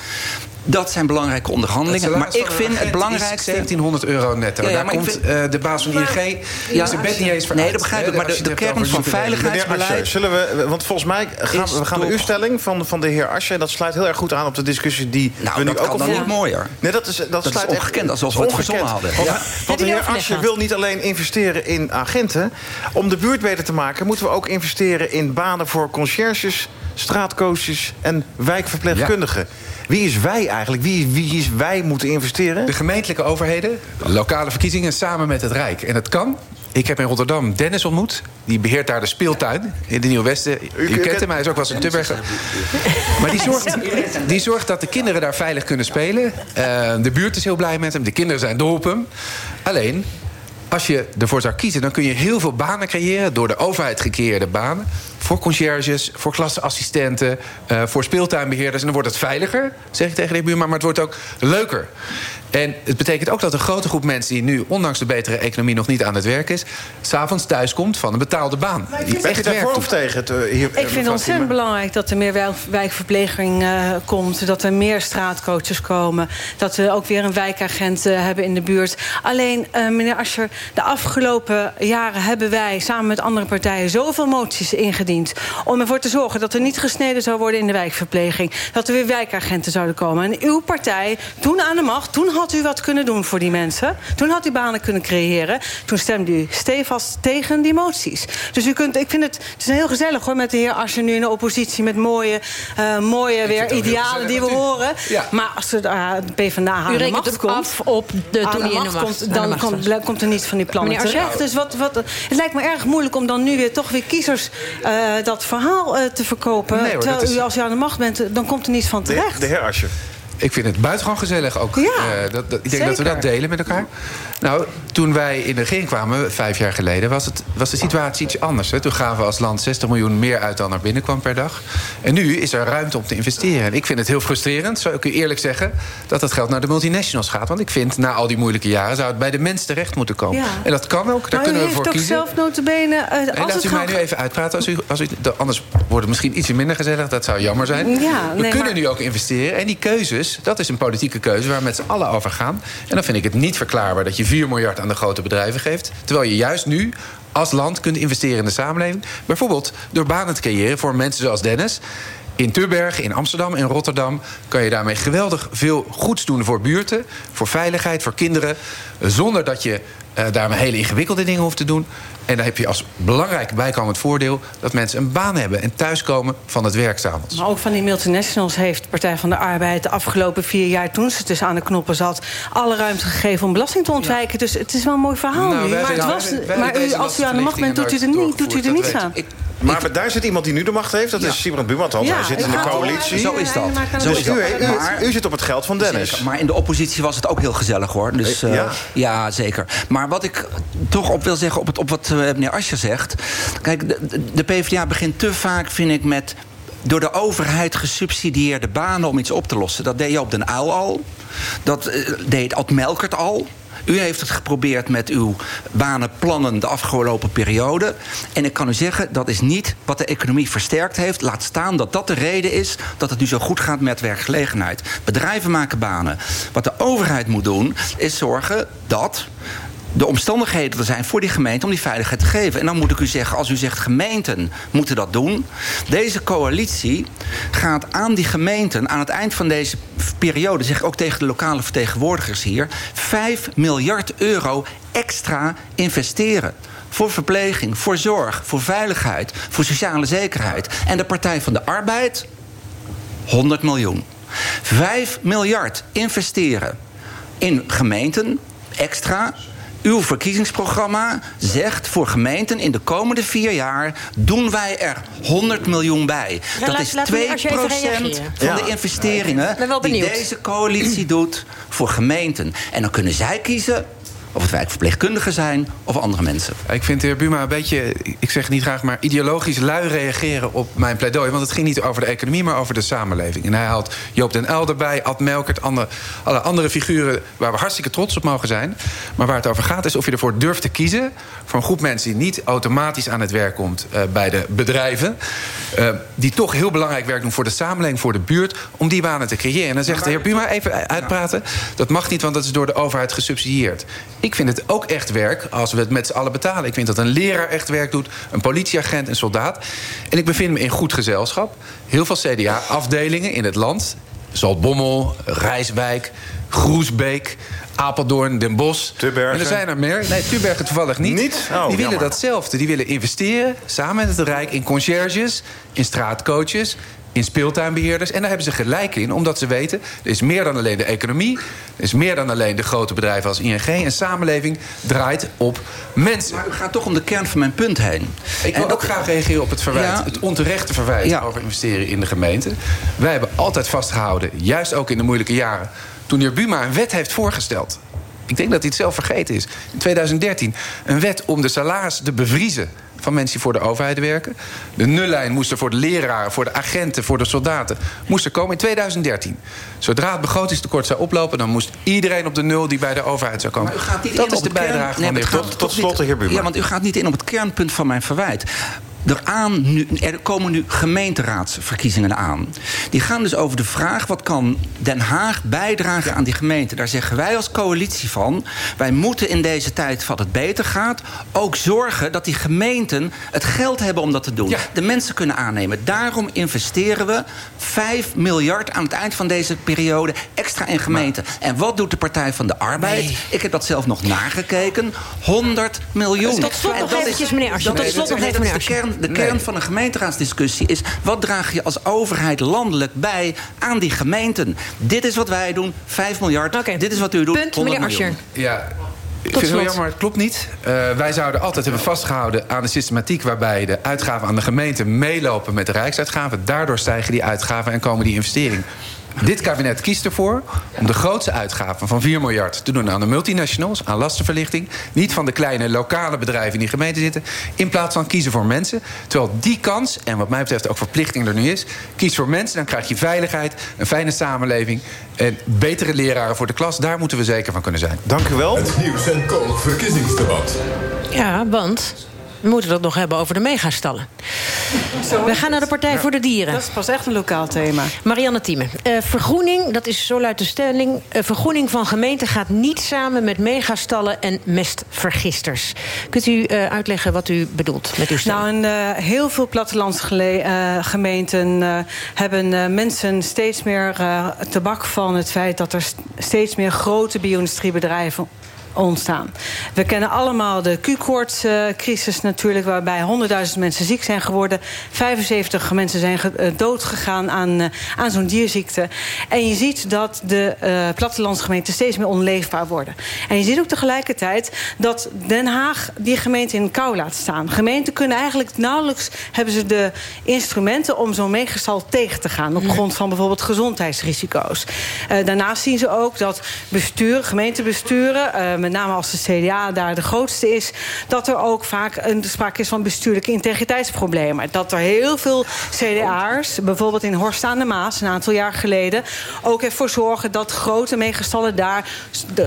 Speaker 10: Dat zijn belangrijke onderhandelingen. Maar ik vind het
Speaker 4: is
Speaker 10: belangrijkste...
Speaker 4: 1700 euro netto.
Speaker 10: Ja, ja,
Speaker 4: Daar komt
Speaker 10: vind-
Speaker 4: eh, de baas van ING
Speaker 10: Ja,
Speaker 4: zijn bed niet eens voor
Speaker 10: nee,
Speaker 4: uit,
Speaker 10: dat begrijp ik, maar de- de kern van veiligheidsbeleid-
Speaker 8: Meneer Asscher, zullen we, want volgens mij gaan
Speaker 10: Is
Speaker 8: we gaan de uw stelling van, van de heer Asscher... dat sluit heel erg goed aan op de discussie die
Speaker 10: Nou,
Speaker 8: we nu
Speaker 10: dat
Speaker 8: ook
Speaker 10: kan dan
Speaker 8: al
Speaker 10: niet mooier.
Speaker 8: Nee, dat is, dat
Speaker 10: Dat is
Speaker 8: sluit echt-
Speaker 10: ongekend, alsof we het verzonnen hadden.
Speaker 8: Want,
Speaker 10: Ja.
Speaker 8: want de heer
Speaker 2: gehad?
Speaker 8: wil niet alleen investeren in agenten. Om de buurt beter te maken moeten we ook investeren in banen voor conciërges, straatcoaches en wijkverpleegkundigen. Wie is wij eigenlijk? Wie, wie is wij moeten investeren?
Speaker 4: De gemeentelijke overheden, lokale verkiezingen samen met het Rijk. En het kan. Ik heb in Rotterdam Dennis ontmoet. Die beheert daar de speeltuin in de Nieuw-Westen. U,
Speaker 8: kent-
Speaker 4: kent hem, hij is ook wel eens in Tubbergen. Maar die zorgt, die zorgt dat de kinderen daar veilig kunnen spelen. Eh, de buurt is heel blij met hem. De kinderen zijn dol op hem. Alleen, als je ervoor zou kiezen... dan kun je heel veel banen creëren... door de overheid gecreëerde banen. Voor conciërges, voor klasseassistenten... eh, voor speeltuinbeheerders. En dan wordt het veiliger, zeg ik tegen de Buurman... maar het wordt ook leuker. En het betekent ook dat een grote groep mensen... die nu, ondanks de betere economie, nog niet aan het werk is... s'avonds thuiskomt van een betaalde baan. Die
Speaker 8: Bent u
Speaker 4: echt
Speaker 8: daar
Speaker 4: werk
Speaker 8: voor
Speaker 4: doet.
Speaker 8: of tegen? Het, eh, hier,
Speaker 11: Ik vind het ontzettend belangrijk dat er meer wijk- wijkverpleging eh, komt. Dat er meer straatcoaches komen. Dat we ook weer een wijkagent eh, hebben in de buurt. Alleen, eh, meneer Ascher, de afgelopen jaren hebben wij samen met andere partijen zoveel moties ingediend. Om ervoor te zorgen dat er niet gesneden zou worden in de wijkverpleging. Dat er weer wijkagenten zouden komen. En uw partij, toen aan de macht, toen had u wat kunnen doen voor die mensen. Toen had u banen kunnen creëren. Toen stemde u stevast tegen die moties. Dus u kunt, ik vind het, het is heel gezellig hoor met de heer Asscher nu in de oppositie met mooie, eh, mooie weer idealen die we
Speaker 4: u.
Speaker 11: horen.
Speaker 4: Ja.
Speaker 11: Maar als de, uh, de PvdA aan
Speaker 2: U
Speaker 11: de macht
Speaker 2: het
Speaker 11: komt,
Speaker 2: af op de,
Speaker 11: aan
Speaker 2: toen
Speaker 11: de macht komt, dan
Speaker 2: macht
Speaker 11: komt, er niets van die plannen
Speaker 2: Meneer
Speaker 11: terecht. Dus wat, wat, het lijkt me erg moeilijk om dan nu weer toch weer kiezers eh, dat verhaal eh, te verkopen.
Speaker 4: Nee, hoor,
Speaker 11: terwijl
Speaker 4: is-
Speaker 11: u als u aan de macht bent, dan komt er niets van
Speaker 8: De,
Speaker 11: terecht.
Speaker 8: de heer Asscher.
Speaker 4: Ik vind het buitengewoon gezellig ook.
Speaker 11: Ja,
Speaker 4: Eh, dat, dat- ik denk dat we dat delen met elkaar. Nou, toen wij in de regering kwamen, vijf jaar geleden... was, het, was de situatie iets anders. Hè. Toen gaven we als land 60 miljoen meer uit dan er binnenkwam per dag. En nu is er ruimte om te investeren. En ik vind het heel frustrerend, zou ik u eerlijk zeggen... dat het geld naar de multinationals gaat. Want ik vind, na al die moeilijke jaren... zou het bij de mens terecht moeten komen.
Speaker 11: Ja.
Speaker 4: En dat kan ook, daar
Speaker 11: maar
Speaker 4: kunnen we
Speaker 11: heeft
Speaker 4: voor
Speaker 11: ook
Speaker 4: kiezen.
Speaker 11: zelf notabene...
Speaker 4: Nee,
Speaker 11: als
Speaker 4: laat u mij nu even uitpraten. Als u, als u, de- anders wordt het misschien ietsje minder gezellig. Dat zou jammer zijn.
Speaker 11: Ja,
Speaker 4: we kunnen
Speaker 11: maar-
Speaker 4: nu ook investeren. En die keuzes, dat is een politieke keuze... waar we met z'n allen over gaan. En dan vind ik het niet verklaarbaar dat je 4 miljard aan de grote bedrijven geeft. Terwijl je juist nu als land kunt investeren in de samenleving. Bijvoorbeeld door banen te creëren voor mensen zoals Dennis... In Tubbergen, in Amsterdam, in Rotterdam kan je daarmee geweldig veel goeds doen voor buurten, voor veiligheid, voor kinderen. Zonder dat je eh, daar hele ingewikkelde dingen hoeft te doen. En dan heb je als belangrijk bijkomend voordeel... dat mensen een baan hebben en thuiskomen van het werk s'avonds.
Speaker 11: Maar ook van die multinationals heeft Partij van de Arbeid... de afgelopen vier jaar, toen ze dus aan de knoppen zat... alle ruimte gegeven om belasting te ontwijken. Dus het is wel een mooi verhaal
Speaker 4: Nou,
Speaker 11: nu. Maar, het was,
Speaker 4: wij
Speaker 11: maar u, als u aan de macht bent, doet u er niet, doet u er niets aan.
Speaker 8: Maar daar zit iemand die nu de macht heeft. Dat is Sibrand Buma. Want
Speaker 11: Ja,
Speaker 8: hij zit in de coalitie.
Speaker 10: Zo is dat. Zo
Speaker 8: Dus
Speaker 10: is
Speaker 8: u,
Speaker 10: dat.
Speaker 8: u,
Speaker 10: Maar-
Speaker 8: u zit op het geld van Dennis.
Speaker 10: Zeker, Maar in de oppositie was het ook heel gezellig hoor. Dus,
Speaker 8: Eh,
Speaker 10: eh,
Speaker 8: ja?
Speaker 10: ja. zeker. Maar wat ik toch op wil zeggen op, het, op wat eh, meneer Ascher zegt. Kijk, de, PvdA begint te vaak, vind ik, met door de overheid gesubsidieerde banen om iets op te lossen. Dat deed Joop den Uyl al. Dat deed Ad Melkert al. U heeft het geprobeerd met uw banenplannen de afgelopen periode. En ik kan u zeggen, dat is niet wat de economie versterkt heeft. Laat staan dat dat de reden is dat het nu zo goed gaat met werkgelegenheid. Bedrijven maken banen. Wat de overheid moet doen, is zorgen dat de omstandigheden er zijn voor die gemeente om die veiligheid te geven. En dan moet ik u zeggen, als u zegt gemeenten moeten dat doen. Deze coalitie gaat aan die gemeenten aan het eind van deze periode, zeg ik ook tegen de lokale vertegenwoordigers hier, 5 miljard euro extra investeren. Voor verpleging, voor zorg, voor veiligheid, voor sociale zekerheid. En de Partij van de Arbeid 100 miljoen. 5 miljard investeren in gemeenten extra. Uw verkiezingsprogramma zegt voor gemeenten in de komende vier jaar doen wij er 100 miljoen bij.
Speaker 2: Ja,
Speaker 10: dat
Speaker 2: laat-
Speaker 10: is
Speaker 2: laten we
Speaker 10: 2%
Speaker 2: als je even reageren.
Speaker 10: van
Speaker 8: Ja.
Speaker 10: de investeringen die deze coalitie doet voor gemeenten. En dan kunnen zij kiezen of het wijkverpleegkundigen zijn of andere mensen.
Speaker 4: Ik vind de heer Buma een beetje, ik zeg niet graag, maar ideologisch lui reageren op mijn pleidooi. Want het ging niet over de economie, maar over de samenleving. En hij haalt Joop den Uyl erbij, Ad Melkert, andere, alle andere figuren waar we hartstikke trots op mogen zijn. Maar waar het over gaat is of je ervoor durft te kiezen voor een groep mensen die niet automatisch aan het werk komt eh, bij de bedrijven. eh, die toch heel belangrijk werk doen voor de samenleving, voor de buurt, om die banen te creëren. En dan zegt de heer Buma even uitpraten. Dat mag niet, want dat is door de overheid gesubsidieerd. Ik vind het ook echt werk als we het met z'n allen betalen. Ik vind dat een leraar echt werk doet, een politieagent, een soldaat. En ik bevind me in goed gezelschap. Heel veel CDA-afdelingen in het land. Zaltbommel, Rijswijk, Groesbeek, Apeldoorn, Den Bosch.
Speaker 8: Tubbergen.
Speaker 4: En er zijn er meer. Nee, Tubergen toevallig niet.
Speaker 8: Niet? Oh,
Speaker 4: die willen
Speaker 8: jammer.
Speaker 4: datzelfde. Die willen investeren samen met het Rijk in conciërges, in straatcoaches in speeltuinbeheerders. En daar hebben ze gelijk in, omdat ze weten... er is meer dan alleen de economie... er is meer dan alleen de grote bedrijven als ING. Een samenleving draait op mensen.
Speaker 10: Maar u gaat toch om de kern van mijn punt heen.
Speaker 4: Ik wil
Speaker 10: En
Speaker 4: ook graag reageren op het verwijt.
Speaker 10: Ja.
Speaker 4: Het onterechte verwijt
Speaker 10: Ja.
Speaker 4: over investeren in de gemeente. Wij hebben altijd vastgehouden, juist ook in de moeilijke jaren... toen de heer Buma een wet heeft voorgesteld. Ik denk dat hij het zelf vergeten is. In 2013 een wet om de salaris te bevriezen van mensen die voor de overheid werken. De nullijn moest er voor de leraren, voor de agenten, voor de soldaten... moest er komen in 2013. Zodra het begrotingstekort zou oplopen... dan moest iedereen op de nul die bij de overheid zou komen.
Speaker 10: Maar u gaat niet
Speaker 4: dat
Speaker 10: in
Speaker 4: is
Speaker 10: op
Speaker 4: de
Speaker 10: kern-
Speaker 4: bijdrage
Speaker 10: Nee,
Speaker 4: van de heer
Speaker 10: gaat
Speaker 4: Tot.
Speaker 10: toch niet- Ja, want u gaat niet in op het kernpunt van mijn verwijt. Er, aan nu, er komen nu gemeenteraadsverkiezingen aan. Die gaan dus over de vraag... wat kan Den Haag bijdragen aan die gemeente? Daar zeggen wij als coalitie van... wij moeten in deze tijd wat het beter gaat... ook zorgen dat die gemeenten het geld hebben om dat te doen. De mensen kunnen aannemen. Daarom investeren we 5 miljard aan het eind van deze periode... extra in gemeenten. En wat doet de Partij van de Arbeid? Ik heb dat zelf nog nagekeken. 100 miljoen.
Speaker 2: Tot slot nog
Speaker 10: dat
Speaker 2: eventjes, meneer
Speaker 10: dat
Speaker 2: Tot slot nog even,
Speaker 10: dat
Speaker 2: meneer.
Speaker 10: Kern, de kern
Speaker 4: Nee.
Speaker 10: van een gemeenteraadsdiscussie is... wat draag je als overheid landelijk bij aan die gemeenten? Dit is wat wij doen, 5 miljard. Dit is wat u doet,
Speaker 2: Punt,
Speaker 10: 100
Speaker 2: meneer
Speaker 10: miljoen.
Speaker 4: Ja, ik
Speaker 2: Tot
Speaker 4: vind het
Speaker 2: slot.
Speaker 4: jammer, het klopt niet. Eh, wij zouden altijd hebben vastgehouden aan de systematiek... waarbij de uitgaven aan de gemeente meelopen met de rijksuitgaven. Daardoor stijgen die uitgaven en komen die investeringen. Dit kabinet kiest ervoor om de grootste uitgaven van 4 miljard... te doen aan de multinationals, aan lastenverlichting. Niet van de kleine lokale bedrijven in die gemeente zitten. In plaats van kiezen voor mensen. Terwijl die kans, en wat mij betreft ook verplichting er nu is... kies voor mensen, dan krijg je veiligheid, een fijne samenleving... en betere leraren voor de klas. Daar moeten we zeker van kunnen zijn.
Speaker 8: Dank u wel.
Speaker 1: Het Nieuws en Co verkiezingsdebat.
Speaker 2: Ja, want we moeten het nog hebben over de megastallen. We gaan naar de Partij voor de Dieren.
Speaker 11: Dat is pas echt een lokaal thema.
Speaker 2: Marianne Thieme. Eh, vergroening, dat is zo luidt de stelling... eh, vergroening van gemeenten gaat niet samen met megastallen en mestvergisters. Kunt u eh, uitleggen wat u bedoelt met uw stelling?
Speaker 11: Nou, in heel veel plattelandsgemeenten hebben mensen steeds meer tabak van het feit dat er st- steeds meer grote bio-industriebedrijven ontstaan. We kennen allemaal de Q-koortscrisis natuurlijk... waarbij 100.000 mensen ziek zijn geworden. 75 mensen zijn uh, doodgegaan aan, uh, aan zo'n dierziekte. En je ziet dat de uh, plattelandsgemeenten steeds meer onleefbaar worden. En je ziet ook tegelijkertijd dat Den Haag die gemeente in kou laat staan. Gemeenten kunnen eigenlijk nauwelijks... hebben ze de instrumenten om zo'n meegestal tegen te gaan... op grond van bijvoorbeeld gezondheidsrisico's. daarnaast zien ze ook dat bestuur, gemeentebesturen met name als de CDA daar de grootste is... dat er ook vaak een sprake is van bestuurlijke integriteitsproblemen. Dat er heel veel CDA'ers, bijvoorbeeld in Horst aan de Maas... een aantal jaar geleden, ook ervoor zorgen... dat grote meegestallen daar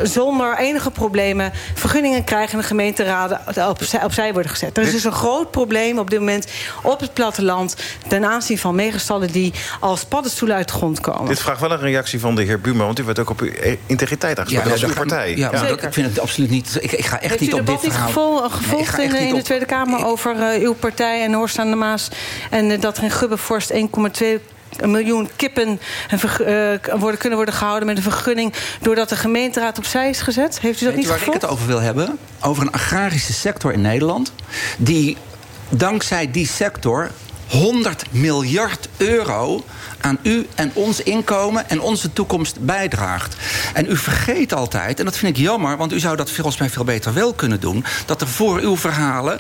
Speaker 11: zonder enige problemen... vergunningen krijgen en de gemeenteraden opzij, opzij worden gezet. Er is dus een groot probleem op dit moment op het platteland... ten aanzien van meegestallen die als paddenstoelen uit de grond komen.
Speaker 8: Dit vraagt wel een reactie van de heer Buma... want u werd ook op uw integriteit aangesproken ja, als uw partij.
Speaker 10: Ja, ja. Dat, ik vind het absoluut niet. Ik, ik ga echt
Speaker 11: Heeft
Speaker 10: niet op dit
Speaker 11: verhaal. Heeft u gevolgd in, in, de Tweede Kamer over uh, uw partij en Horst aan de Maas... en uh, dat er in Gubbevorst 1,2 een miljoen kippen worden, kunnen worden gehouden met een vergunning... doordat de gemeenteraad opzij is gezet? Heeft u dat
Speaker 10: Weet
Speaker 11: niet
Speaker 10: waar
Speaker 11: gevolgd?
Speaker 10: ik het over wil hebben? Over een agrarische sector in Nederland... die dankzij die sector 100 miljard euro aan u en ons inkomen en onze toekomst bijdraagt. En u vergeet altijd, en dat vind ik jammer... want u zou dat volgens mij veel beter wel kunnen doen... dat er voor uw verhalen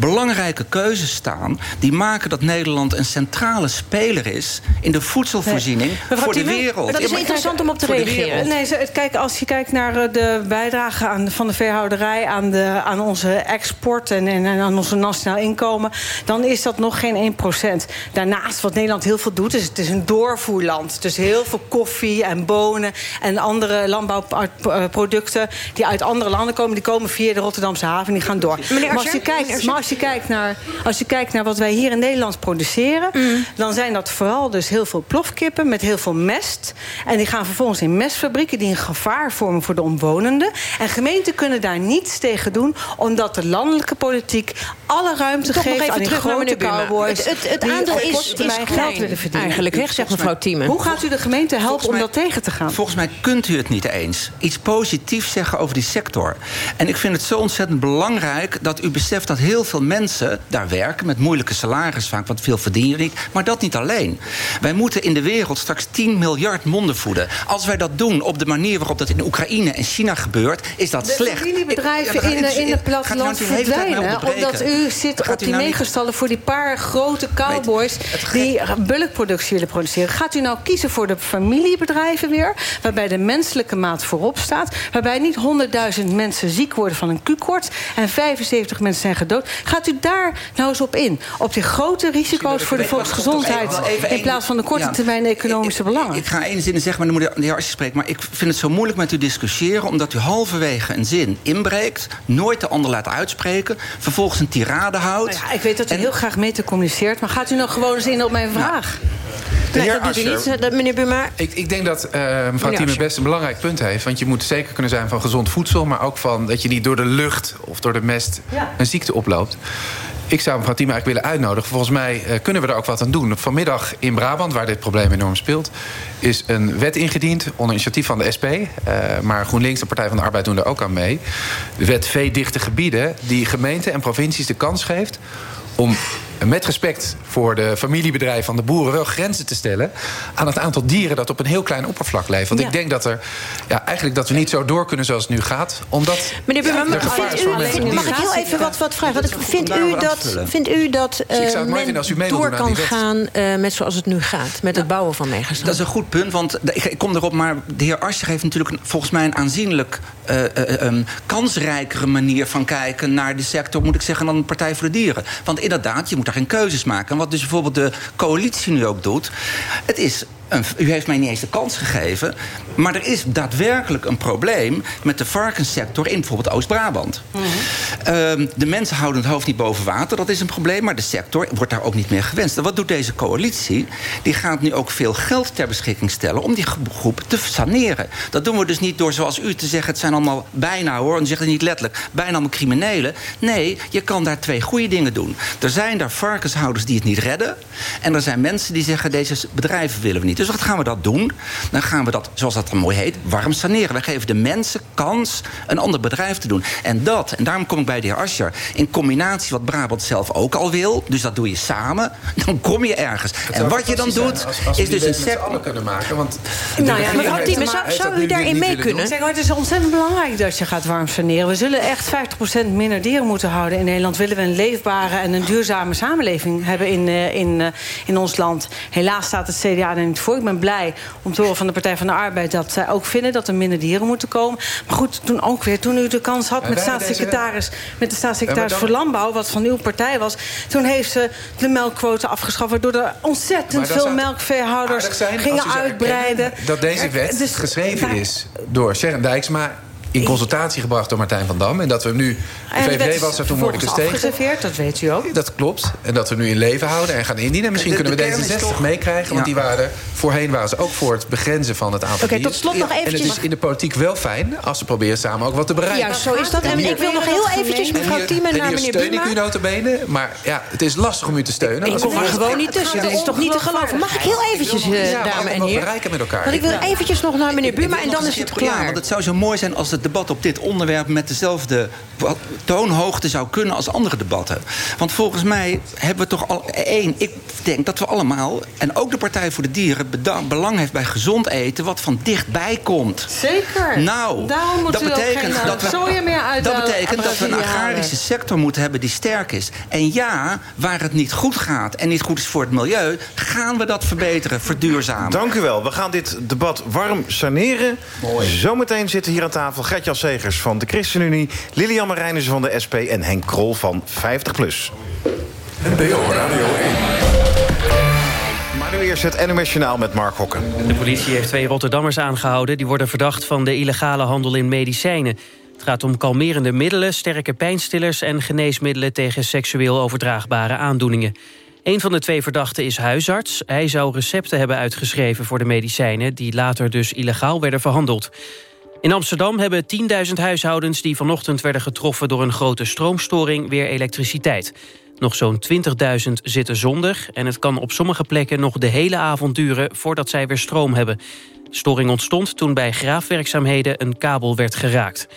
Speaker 10: belangrijke keuzes staan... die maken dat Nederland een centrale speler is... in de voedselvoorziening
Speaker 11: nee.
Speaker 10: voor de wereld.
Speaker 2: Dat is interessant om op te reageren.
Speaker 11: Nee, kijk, als je kijkt naar eh, de bijdrage aan, van de veehouderij... aan, de, aan onze export en, en, aan onze nationaal inkomen... dan is dat nog geen 1% Daarnaast, wat Nederland heel veel doet... is het is een doorvoerland. Dus heel veel koffie en bonen en andere landbouwproducten... die uit andere landen komen, die komen via de Rotterdamse haven... die gaan door. Maar als je kijkt, maar als je kijkt, naar, als je kijkt naar wat wij hier in Nederland produceren...
Speaker 2: Mm.
Speaker 11: dan zijn dat vooral dus heel veel plofkippen met heel veel mest. En die gaan vervolgens in mestfabrieken... die een gevaar vormen voor de omwonenden. En gemeenten kunnen daar niets tegen doen... omdat de landelijke politiek alle ruimte
Speaker 2: Toch
Speaker 11: geeft
Speaker 2: even
Speaker 11: aan die grote cowboys...
Speaker 2: Het- het- het
Speaker 11: die
Speaker 2: aandeel is- is
Speaker 11: geld willen verdienen.
Speaker 2: eigenlijk, hè, zegt mevrouw Thieme.
Speaker 11: Hoe gaat u de gemeente helpen om dat tegen te gaan?
Speaker 10: Volgens mij kunt u het niet eens. Iets positiefs zeggen over die sector. En ik vind het zo ontzettend belangrijk dat u beseft dat heel veel mensen daar werken met moeilijke salaris vaak, want veel verdien je niet. Maar dat niet alleen. Wij moeten in de wereld straks 10 miljard monden voeden. Als wij dat doen op de manier waarop dat in Oekraïne en China gebeurt, is dat
Speaker 11: De
Speaker 10: slecht.
Speaker 11: familiebedrijven
Speaker 10: Ja, maar
Speaker 11: in, het
Speaker 10: nou
Speaker 11: platteland
Speaker 10: de mij
Speaker 11: verdwijnen. Omdat u zit op die
Speaker 10: nou
Speaker 11: meegestallen voor die paar grote cowboys... die bulkproductie willen produceren. Gaat u nou kiezen voor de familiebedrijven weer... waarbij de menselijke maat voorop staat... waarbij niet 100.000 mensen ziek worden van een Q-koorts... en 75 mensen zijn gedood. Gaat u daar nou eens op in? Op die grote risico's voor de volksgezondheid... In plaats van de korte
Speaker 10: ja.
Speaker 11: termijn economische belangen?
Speaker 10: Ik ga één zin zeggen, maar dan moet de heer Asscher spreken. Maar ik vind het zo moeilijk met u discussiëren... omdat u halverwege een zin inbreekt... nooit de ander laat uitspreken... vervolgens een tirade houdt...
Speaker 11: Nou ja, ik weet dat u heel graag mee te communiceert... maar gaat u nou gewoon eens in op mijn vraag?
Speaker 2: Nee, dat doet u niet, dat- meneer Buma.
Speaker 4: Ik, ik denk dat eh, mevrouw Thieme best een belangrijk punt heeft. Want je moet zeker kunnen zijn van gezond voedsel... maar ook van dat je niet door de lucht of door de mest
Speaker 11: Ja.
Speaker 4: een ziekte oploopt. Ik zou mevrouw Thieme eigenlijk willen uitnodigen. Volgens mij eh, kunnen we er ook wat aan doen. Vanmiddag in Brabant, waar dit probleem enorm speelt... is een wet ingediend onder initiatief van de SP. eh, maar GroenLinks, de Partij van de Arbeid, doen er ook aan mee. De wet veedichte gebieden... die gemeenten en provincies de kans geeft om met respect voor de familiebedrijven van de boeren... wel grenzen te stellen aan het aantal dieren... dat op een heel klein oppervlak leeft. Want
Speaker 2: Ja.
Speaker 4: ik denk dat, er, ja, eigenlijk dat we niet zo door kunnen zoals het nu gaat. Omdat
Speaker 2: Meneer
Speaker 4: ja,
Speaker 2: mag ik heel even wat, wat vragen? Want ik, vindt, u dat,
Speaker 10: vullen.
Speaker 2: vindt u dat
Speaker 4: ik zou het
Speaker 2: eh,
Speaker 4: mooi
Speaker 2: men
Speaker 4: vinden als u mee wil
Speaker 2: door kan gaan eh, met zoals het nu gaat? Met het bouwen van megastallen?
Speaker 10: Dat is een goed punt, want ik, ik kom erop, maar de heer Asscher heeft natuurlijk volgens mij een aanzienlijk eh, eh, een kansrijkere manier van kijken naar de sector, moet ik zeggen, dan de Partij voor de Dieren. Want inderdaad, je moet geen keuzes maken. En wat dus bijvoorbeeld de coalitie nu ook doet, het is. Een, u heeft mij niet eens de kans gegeven. Maar er is daadwerkelijk een probleem met de varkenssector in bijvoorbeeld Oost-Brabant. Ehm, de mensen houden het hoofd niet boven water, dat is een probleem. Maar de sector wordt daar ook niet meer gewenst. En wat doet deze coalitie? Die gaat nu ook veel geld ter beschikking stellen om die groep te saneren. Dat doen we dus niet door zoals u te zeggen: het zijn allemaal bijna hoor, en zeg het niet letterlijk, bijna allemaal criminelen. Nee, je kan daar twee goede dingen doen. Er zijn daar varkenshouders die het niet redden. En er zijn mensen die zeggen: deze bedrijven willen we niet. Dus wat gaan we dat doen? Dan gaan we dat, zoals dat dan mooi heet, warm saneren. Wij geven de mensen kans een ander bedrijf te doen. En dat, en daarom kom ik bij de heer Ascher... in combinatie wat Brabant zelf ook al wil... dus dat doe je samen, dan kom je ergens. en wat je dan doet, is dus een
Speaker 4: sector... kunnen maken, want...
Speaker 11: Nou ja, mevrouw Thieme, zou, zou u daarin mee kunnen? Zeg maar, het is ontzettend belangrijk dat je gaat warm saneren. We zullen echt 50% minder dieren moeten houden in Nederland. Willen we een leefbare en een duurzame samenleving hebben in, uh, in, uh, in ons land. Helaas staat het CDA er niet voor. Ik ben blij om te horen van de Partij van de Arbeid... dat zij ook vinden dat er minder dieren moeten komen. Maar goed, toen ook weer, toen u de kans had met, staatssecretaris, met de staatssecretaris voor Landbouw... wat van uw partij was, toen heeft ze de melkquote afgeschaft... waardoor er ontzettend veel melkveehouders gingen uitbreiden.
Speaker 4: Dat deze wet dus, geschreven is door Sharon Dijksma in consultatie gebracht door Martijn van Dam. En dat we nu... De VVD was er toen moordelijk tegen.
Speaker 11: dat weet u ook.
Speaker 4: Dat klopt. En dat we nu in leven houden en gaan indienen. Misschien de, kunnen we D66 toch... meekrijgen. Want ja. die waren, voorheen waren ze ook voor het begrenzen van het aantal
Speaker 2: Oké, okay, tot slot nog eventjes...
Speaker 4: En het is in de politiek wel fijn als ze proberen samen ook wat te bereiken.
Speaker 2: Ja, zo is dat. En, ik wil nog heel eventjes mevrouw Thieme naar meneer Buma.
Speaker 4: steun ik u notabene. Maar ja, het is lastig om u te steunen.
Speaker 2: Ik kom er gewoon niet tussen. Dat is toch niet te geloven. Mag ik heel eventjes, dames en heren?
Speaker 4: bereiken met elkaar.
Speaker 2: Want ik wil eventjes nog naar meneer Buma en dan is het klaar.
Speaker 10: Want het zou zo mooi zijn als het debat op dit onderwerp onderwerp met dezelfde toonhoogte zou kunnen als andere debatten. Want volgens mij hebben we toch al één. Ik denk dat we allemaal, en ook de Partij voor de Dieren, belang heeft bij gezond eten wat van dichtbij komt.
Speaker 11: Zeker.
Speaker 10: Nou, dat betekent
Speaker 11: geen,
Speaker 10: dat we,
Speaker 11: meer uit
Speaker 10: dat betekent dat we een agrarische sector moeten hebben die sterk is. En ja, waar het niet goed gaat en niet goed is voor het milieu, gaan we dat verbeteren, verduurzamen.
Speaker 8: Dank u wel. We gaan dit debat warm saneren.
Speaker 10: Mooi.
Speaker 8: Zometeen zitten hier aan tafel Gertjan Segers van de ChristenUnie... Lilian Marijnissen van de SP en Henk Krol van 50PLUS.
Speaker 1: NPO Radio 1.
Speaker 8: Nu eerst het NOS met Mark Hokken.
Speaker 3: De politie heeft twee Rotterdammers aangehouden... die worden verdacht van de illegale handel in medicijnen. Het gaat om kalmerende middelen, sterke pijnstillers... en geneesmiddelen tegen seksueel overdraagbare aandoeningen. Een van de twee verdachten is huisarts. Hij zou recepten hebben uitgeschreven voor de medicijnen... die later dus illegaal werden verhandeld. In Amsterdam hebben 10.000 huishoudens die vanochtend werden getroffen door een grote stroomstoring weer elektriciteit. Nog zo'n 20.000 zitten zonder en het kan op sommige plekken nog de hele avond duren voordat zij weer stroom hebben. Storing ontstond toen bij graafwerkzaamheden een kabel werd geraakt.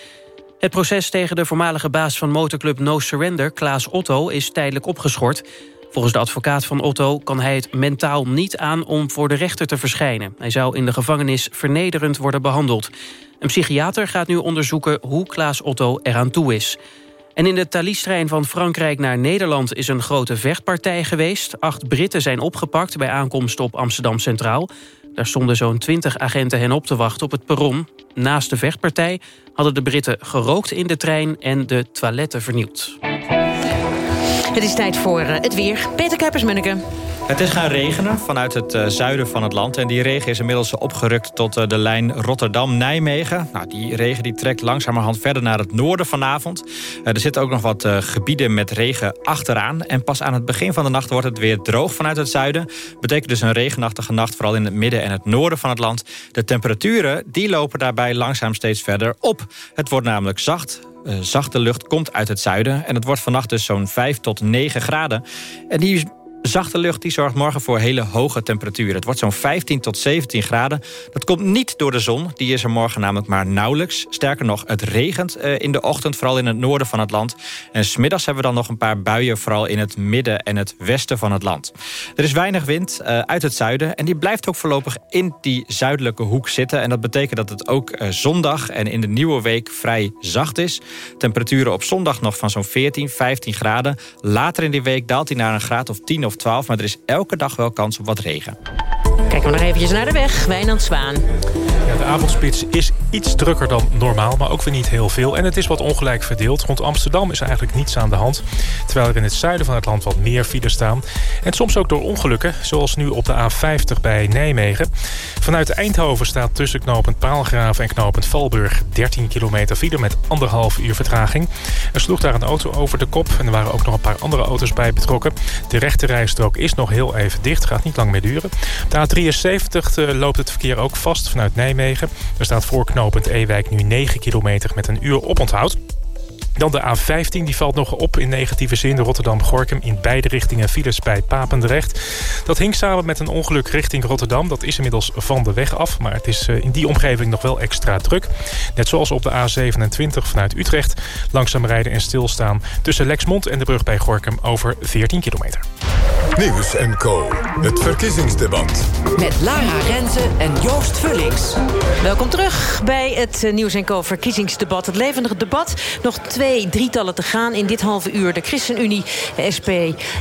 Speaker 3: Het proces tegen de voormalige baas van motorclub No Surrender, Klaas Otto, is tijdelijk opgeschort. Volgens de advocaat van Otto kan hij het mentaal niet aan om voor de rechter te verschijnen. Hij zou in de gevangenis vernederend worden behandeld. Een psychiater gaat nu onderzoeken hoe Klaas Otto eraan toe is. En in de Thalys-trein van Frankrijk naar Nederland is een grote vechtpartij geweest. Acht Britten zijn opgepakt bij aankomst op Amsterdam Centraal. Daar stonden zo'n 20 agenten hen op te wachten op het perron. Naast de vechtpartij hadden de Britten gerookt in de trein en de toiletten vernieuwd.
Speaker 2: Het is tijd voor eh, het weer. Peter Kuipers-Munneke.
Speaker 12: Het is gaan regenen vanuit het uh, zuiden van het land. En die regen is inmiddels opgerukt tot uh, de lijn Rotterdam-Nijmegen. Nou, die regen die trekt langzamerhand verder naar het noorden vanavond. Uh, er zitten ook nog wat gebieden met regen achteraan. En pas aan het begin van de nacht wordt het weer droog vanuit het zuiden. Betekent dus een regenachtige nacht, vooral in het midden en het noorden van het land. De temperaturen die lopen daarbij langzaam steeds verder op. Het wordt namelijk zacht, zachte lucht komt uit het zuiden. En het wordt vannacht dus zo'n 5 tot 9 graden. En die zachte lucht die zorgt morgen voor hele hoge temperaturen. Het wordt zo'n 15 tot 17 graden. Dat komt niet door de zon. Die is er morgen namelijk maar nauwelijks. Sterker nog, het regent uh, in de ochtend, vooral in het noorden van het land. En smiddags hebben we dan nog een paar buien... vooral in het midden en het westen van het land. Er is weinig wind uh, uit het zuiden... en die blijft ook voorlopig in die zuidelijke hoek zitten. En dat betekent dat het ook uh, zondag en in de nieuwe week vrij zacht is. Temperaturen op zondag nog van zo'n 14, 15 graden. Later in die week daalt hij naar een graad of 10 of of 12, maar er is elke dag wel kans op wat regen.
Speaker 2: Kijken we nog eventjes naar de weg. Wijnand Zwaan.
Speaker 7: De avondspits is iets drukker dan normaal, maar ook weer niet heel veel. En het is wat ongelijk verdeeld. Rond Amsterdam is eigenlijk niets aan de hand. Terwijl er in het zuiden van het land wat meer files staan. En soms ook door ongelukken, zoals nu op de A50 bij Nijmegen. Vanuit Eindhoven staat tussen knooppunt Paalgraven en knooppunt Valburg 13 kilometer file met anderhalf uur vertraging. Er sloeg daar een auto over de kop en er waren ook nog een paar andere auto's bij betrokken. De rechterrijstrook is nog heel even dicht, gaat niet lang meer duren. De A73 eh, loopt het verkeer ook vast vanuit Nijmegen. Er staat voor knooppunt Ewijk nu 9 kilometer met een uur oponthoud. Dan de A15, die valt nog op in negatieve zin. Rotterdam-Gorkum in beide richtingen files bij Papendrecht. Dat hing samen met een ongeluk richting Rotterdam. Dat is inmiddels van de weg af, maar het is in die omgeving nog wel extra druk. Net zoals op de A27 vanuit Utrecht. Langzaam rijden en stilstaan tussen Lexmond en de brug bij Gorkum over 14 kilometer.
Speaker 1: Nieuws en Co. Het verkiezingsdebat.
Speaker 2: Met Lara Rensen en Joost Vullings. Welkom terug bij het Nieuws en Co verkiezingsdebat. Het levendige debat. Nog twee drietallen te gaan in dit halve uur. De ChristenUnie, de SP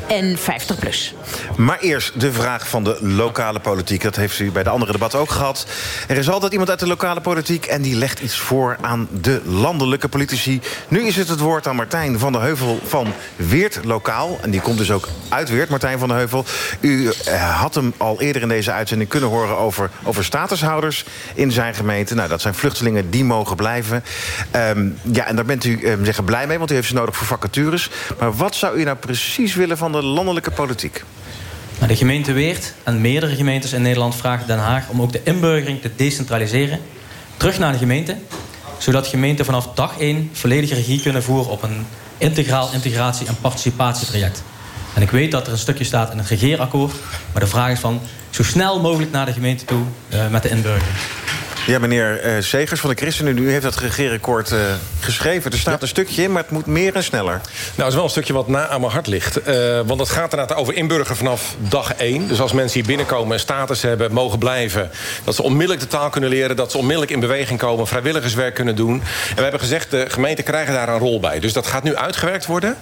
Speaker 2: en 50PLUS.
Speaker 8: Maar eerst de vraag van de lokale politiek. Dat heeft u bij de andere debatten ook gehad. Er is altijd iemand uit de lokale politiek... en die legt iets voor aan de landelijke politici. Nu is het het woord aan Martijn van der Heuvel van Weert Lokaal. En die komt dus ook uit Weert, Martijn van der Heuvel. U eh, had hem al eerder in deze uitzending kunnen horen... over, over statushouders in zijn gemeente. Nou, dat zijn vluchtelingen die mogen blijven. Um, ja, en daar bent u um, zeggen blij mee, want u heeft ze nodig voor vacatures. Maar wat zou u nou precies willen van de landelijke politiek?
Speaker 13: De gemeente Weert en meerdere gemeentes in Nederland vragen Den Haag... om ook de inburgering te decentraliseren. Terug naar de gemeente. Zodat gemeenten vanaf dag 1 volledige regie kunnen voeren... op een integraal integratie- en participatietraject. En ik weet dat er een stukje staat in het regeerakkoord. Maar de vraag is van zo snel mogelijk naar de gemeente toe uh, met de inburgering.
Speaker 8: Ja, meneer uh, Segers van de ChristenUnie, heeft dat regeerakkoord uh, geschreven. Er staat ja. een stukje in, maar het moet meer en sneller.
Speaker 14: Nou, het is wel een stukje wat na aan mijn hart ligt. Uh, want het gaat inderdaad over inburgeren vanaf dag één. Dus als mensen hier binnenkomen en status hebben, mogen blijven... dat ze onmiddellijk de taal kunnen leren, dat ze onmiddellijk in beweging komen... vrijwilligerswerk kunnen doen. En we hebben gezegd, de gemeenten krijgen daar een rol bij. Dus dat gaat nu uitgewerkt worden.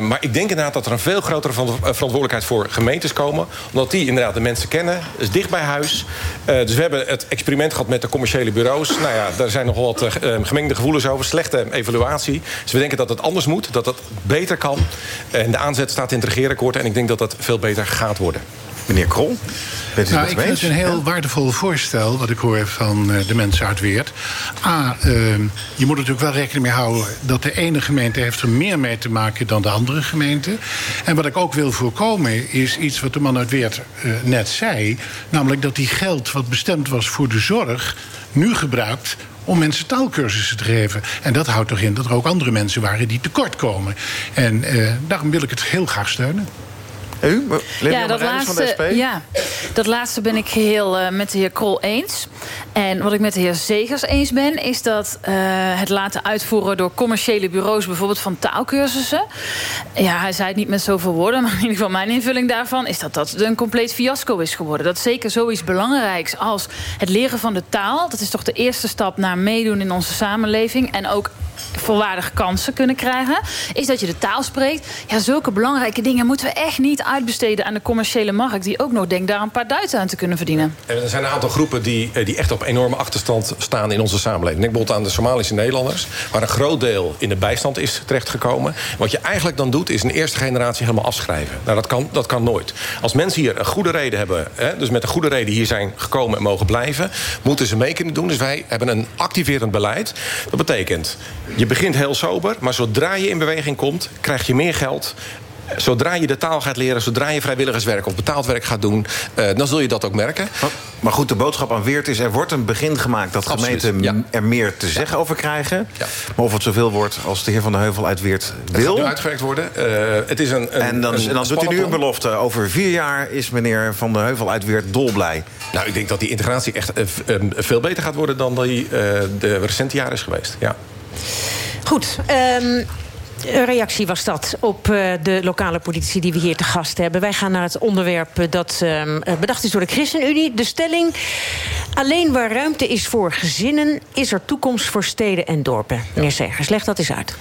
Speaker 14: maar ik denk inderdaad dat er een veel grotere verantwoordelijkheid voor gemeentes komen. Omdat die inderdaad de mensen kennen, is dicht bij huis. dus we hebben het experiment gehad met met de commerciële bureaus. Nou ja, daar zijn nogal wat uh, gemengde gevoelens over. Slechte evaluatie. Dus we denken dat het anders moet. Dat het beter kan. En de aanzet staat in het regeerakkoord. En ik denk dat dat veel beter gaat worden.
Speaker 8: Meneer Krol?
Speaker 15: Nou, ik vind het een heel ja. waardevol voorstel... wat ik hoor van uh, de mensen uit Weert. A, uh, je moet natuurlijk wel rekening mee houden... dat de ene gemeente heeft er meer mee te maken dan de andere gemeente. En wat ik ook wil voorkomen is iets wat de man uit Weert uh, net zei... namelijk dat die geld wat bestemd was voor de zorg... nu gebruikt om mensen taalkursussen te geven. En dat houdt toch in dat er ook andere mensen waren die tekort komen. En uh, daarom wil ik het heel graag steunen.
Speaker 8: U,
Speaker 16: ja, dat laatste, ja, dat laatste ben ik geheel uh, met de heer Krol eens. En wat ik met de heer Zegers eens ben... is dat uh, het laten uitvoeren door commerciële bureaus... bijvoorbeeld van taalkursussen. Ja, hij zei het niet met zoveel woorden... maar in ieder geval mijn invulling daarvan... is dat dat een compleet fiasco is geworden. Dat zeker zoiets belangrijks als het leren van de taal... dat is toch de eerste stap naar meedoen in onze samenleving... en ook volwaardige kansen kunnen krijgen... is dat je de taal spreekt. Ja, zulke belangrijke dingen moeten we echt niet uitbesteden... aan de commerciële markt, die ook nog denkt daar een paar Duitsers aan te kunnen verdienen.
Speaker 14: En er zijn een aantal groepen die, eh, die echt op enorme achterstand staan in onze samenleving. Denk bijvoorbeeld aan de Somalische Nederlanders... waar een groot deel in de bijstand is terechtgekomen. Wat je eigenlijk dan doet, is een eerste generatie helemaal afschrijven. Nou, dat kan, dat kan nooit. Als mensen hier een goede reden hebben... Hè, dus met een goede reden hier zijn gekomen en mogen blijven... moeten ze mee kunnen doen. Dus wij hebben een activerend beleid. Dat betekent, je begint heel sober, maar zodra je in beweging komt... krijg je meer geld zodra je de taal gaat leren, zodra je vrijwilligerswerk of betaald werk gaat doen... Uh, dan zul je dat ook merken.
Speaker 8: Maar goed, de boodschap aan Weert is... er wordt een begin gemaakt dat
Speaker 14: Absoluut,
Speaker 8: gemeenten ja. er meer te zeggen ja. over krijgen. Ja. Maar of het zoveel wordt als de heer Van der Heuvel uit Weert wil...
Speaker 14: Het nu uitgewerkt worden. Uh, het is een, een
Speaker 8: en dan,
Speaker 14: een,
Speaker 8: en dan doet u nu een belofte. Over vier jaar is meneer Van der Heuvel uit Weert dolblij.
Speaker 14: Nou, ik denk dat die integratie echt uh, veel beter gaat worden... dan die de recente jaren is geweest, ja.
Speaker 2: Goed, um, een reactie was dat op uh, de lokale politici die we hier te gast hebben. Wij gaan naar het onderwerp dat uh, bedacht is door de ChristenUnie. De stelling, alleen waar ruimte is voor gezinnen... is er toekomst voor steden en dorpen. Meneer Segers, leg dat eens uit.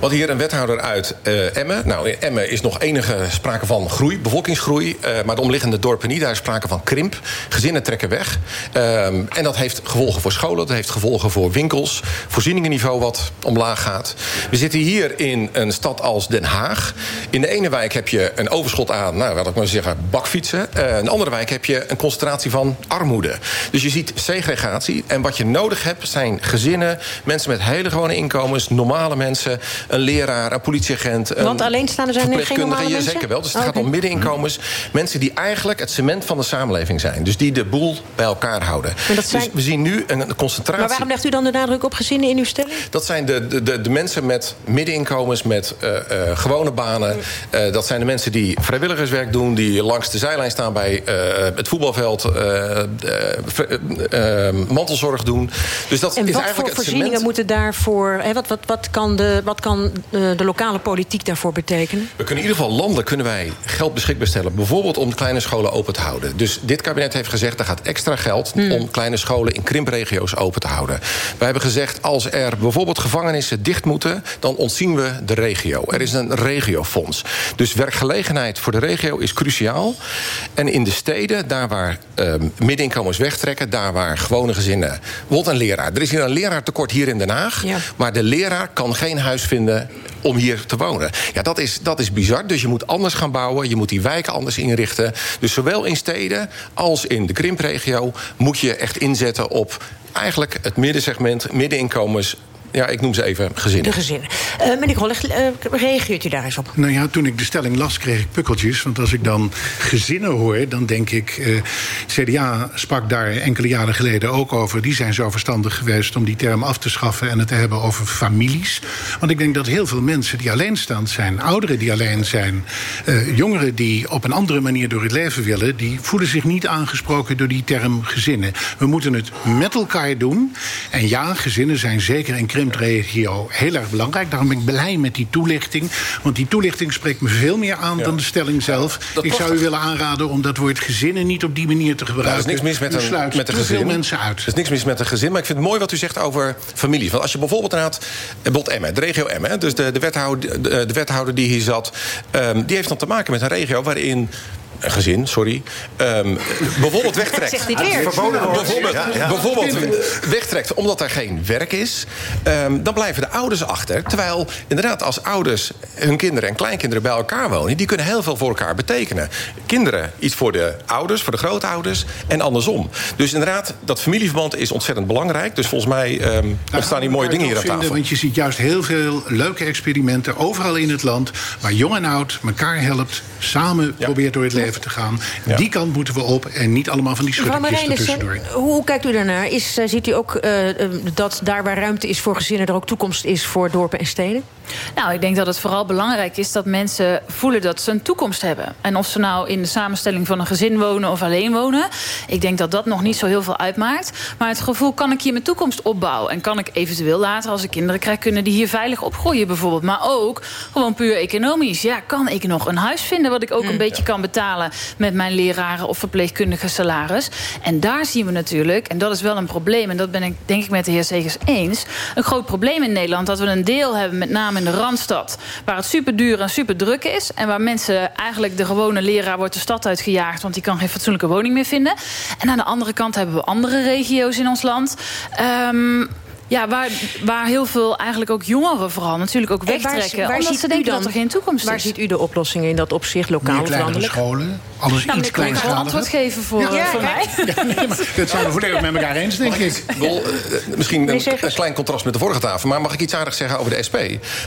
Speaker 14: Wat hier een wethouder uit uh, Emmen. Nou, in Emmen is nog enige sprake van groei, bevolkingsgroei. Uh, maar de omliggende dorpen niet. Daar is sprake van krimp. Gezinnen trekken weg. Uh, en dat heeft gevolgen voor scholen. Dat heeft gevolgen voor winkels. Voorzieningenniveau wat omlaag gaat. We zitten hier in een stad als Den Haag. In de ene wijk heb je een overschot aan, nou, wat ik maar zeggen, bakfietsen. Uh, in de andere wijk heb je een concentratie van armoede. Dus je ziet segregatie. En wat je nodig hebt zijn gezinnen, mensen met hele gewone inkomens, normale mensen een leraar, een politieagent. Een
Speaker 2: Want alleenstaande zijn er geen normale
Speaker 14: Ja,
Speaker 2: mensen?
Speaker 14: zeker wel. Dus het
Speaker 2: Oh,
Speaker 14: gaat om middeninkomens. Mensen die eigenlijk het cement van de samenleving zijn. Dus die de boel bij elkaar houden.
Speaker 2: Zijn-
Speaker 14: Dus we zien nu een, een concentratie.
Speaker 2: Maar waarom legt u dan de nadruk op gezinnen in uw stelling?
Speaker 14: Dat zijn de, de, de, de mensen met middeninkomens, met eh, eh, gewone banen. Eh, dat zijn de mensen die vrijwilligerswerk doen... die langs de zijlijn staan bij het voetbalveld... mantelzorg doen. Dus dat
Speaker 2: En
Speaker 14: is
Speaker 2: wat
Speaker 14: eigenlijk
Speaker 2: voor
Speaker 14: het
Speaker 2: voorzieningen
Speaker 14: cement.
Speaker 2: moeten daarvoor... Hè, wat, wat, wat kan, de, wat kan eh, de lokale politiek daarvoor betekenen?
Speaker 14: We kunnen in ieder geval landen kunnen wij geld beschikbaar stellen. Bijvoorbeeld om kleine scholen open te houden. Dus dit kabinet heeft gezegd... er gaat extra geld
Speaker 2: Hmm.
Speaker 14: om kleine scholen in krimpregio's open te houden. Wij hebben gezegd, als er bijvoorbeeld gevangenissen dicht moeten... dan ontzien we de regio. Er is een regiofonds. Dus werkgelegenheid voor de regio is cruciaal. En in de steden, daar waar ehm, middeninkomens wegtrekken... daar waar gewone gezinnen... Bijvoorbeeld een leraar. Er is hier een leraartekort hier in Den Haag...
Speaker 2: Ja.
Speaker 14: maar de leraar kan geen huis vinden om hier te wonen. Ja, dat is, dat is bizar. Dus je moet anders gaan bouwen. Je moet die wijken anders inrichten. Dus zowel in steden als in de krimpregio... moet je echt inzetten op eigenlijk het middensegment, middeninkomens... Ja, ik noem ze even gezinnen.
Speaker 2: De gezinnen. Eh meneer Krollig, eh, reageert u daar eens op?
Speaker 15: Nou ja, toen ik de stelling las, kreeg ik pukkeltjes. Want als ik dan gezinnen hoor, dan denk ik... eh, CDA sprak daar enkele jaren geleden ook over. Die zijn zo verstandig geweest om die term af te schaffen... en het te hebben over families. Want ik denk dat heel veel mensen die alleenstaand zijn... ouderen die alleen zijn... eh, jongeren die op een andere manier door het leven willen... die voelen zich niet aangesproken door die term gezinnen. We moeten het met elkaar doen. En ja, gezinnen zijn zeker in krimpregio heel erg belangrijk. Daarom ben ik blij met die toelichting. Want die toelichting spreekt me veel meer aan dan de stelling zelf.
Speaker 14: dat
Speaker 15: ik zou u willen aanraden om dat woord gezinnen niet op die manier te
Speaker 14: Nou,
Speaker 15: gebruiken.
Speaker 14: er is niks mis met een,
Speaker 15: sluit
Speaker 14: met een gezin.
Speaker 15: veel mensen uit.
Speaker 14: Er is niks mis met een gezin. Maar ik vind het mooi wat u zegt over familie. Want als je bijvoorbeeld inderdaad... eh, Bot Emmen, de regio Emmen... dus de, de, wethouder, de, de wethouder die hier zat... ehm, die heeft dan te maken met een regio waarin... Een gezin, sorry. ehm, bijvoorbeeld wegtrekt.
Speaker 2: Zegt weer.
Speaker 8: Woord.
Speaker 14: Bijvoorbeeld,
Speaker 8: Ja, ja.
Speaker 14: bijvoorbeeld wegtrekt omdat er geen werk is... ehm, dan blijven de ouders achter. Terwijl inderdaad als ouders hun kinderen en kleinkinderen bij elkaar wonen... die kunnen heel veel voor elkaar betekenen. Kinderen iets voor de ouders, voor de grootouders en andersom. Dus inderdaad, dat familieverband is ontzettend belangrijk. Dus volgens mij ehm, ontstaan die mooie dingen hier aan
Speaker 15: Vinden,
Speaker 14: tafel.
Speaker 15: want je ziet juist heel veel leuke experimenten overal in het land. Waar jong en oud elkaar helpt, samen probeert door het leven te gaan. Die kant moeten we op en niet allemaal van die
Speaker 2: Marijnissen,
Speaker 15: ertussendoor.
Speaker 2: hoe kijkt u daarnaar? Is, eh, ziet u ook eh, eh, dat daar waar ruimte is voor gezinnen... er ook toekomst is voor dorpen en steden?
Speaker 16: Nou, ik denk dat het vooral belangrijk is dat mensen voelen dat ze een toekomst hebben. En of ze nou in de samenstelling van een gezin wonen of alleen wonen. Ik denk dat dat nog niet zo heel veel uitmaakt. Maar het gevoel, kan ik hier mijn toekomst opbouwen? En kan ik eventueel later, als ik kinderen krijg, kunnen die hier veilig opgroeien bijvoorbeeld. Maar ook gewoon puur economisch. Ja, kan ik nog een huis vinden wat ik ook een beetje kan betalen... met mijn leraren of verpleegkundige salaris? En daar zien we natuurlijk, en dat is wel een probleem... en dat ben ik denk ik met de heer Segers eens... een groot probleem in Nederland dat we een deel hebben... met name in de Randstad, waar het super duur en super druk is... en waar mensen eigenlijk de gewone leraar wordt de stad uitgejaagd... want die kan geen fatsoenlijke woning meer vinden. En aan de andere kant hebben we andere regio's in ons land... Ehm, ja, waar, waar heel veel eigenlijk ook jongeren vooral natuurlijk ook
Speaker 2: En waar-
Speaker 16: wegtrekken.
Speaker 2: waar
Speaker 16: omdat
Speaker 2: ziet
Speaker 16: ze
Speaker 2: u
Speaker 16: denken
Speaker 2: dan-
Speaker 16: dat er geen toekomst
Speaker 2: Waar
Speaker 16: is.
Speaker 2: ziet u de oplossingen in dat opzicht, lokaal of landelijk?
Speaker 15: scholen, alles
Speaker 16: Nou,
Speaker 15: iets
Speaker 16: ik kan wel
Speaker 15: kleinschaliger.
Speaker 16: antwoord geven voor,
Speaker 15: Ja,
Speaker 16: eh, voor mij.
Speaker 15: Ja, nee, dat zijn we volledig met elkaar eens, denk ik.
Speaker 14: Wel, eh, misschien een, een klein contrast met de vorige tafel. Maar mag ik iets aardigs zeggen over de SP?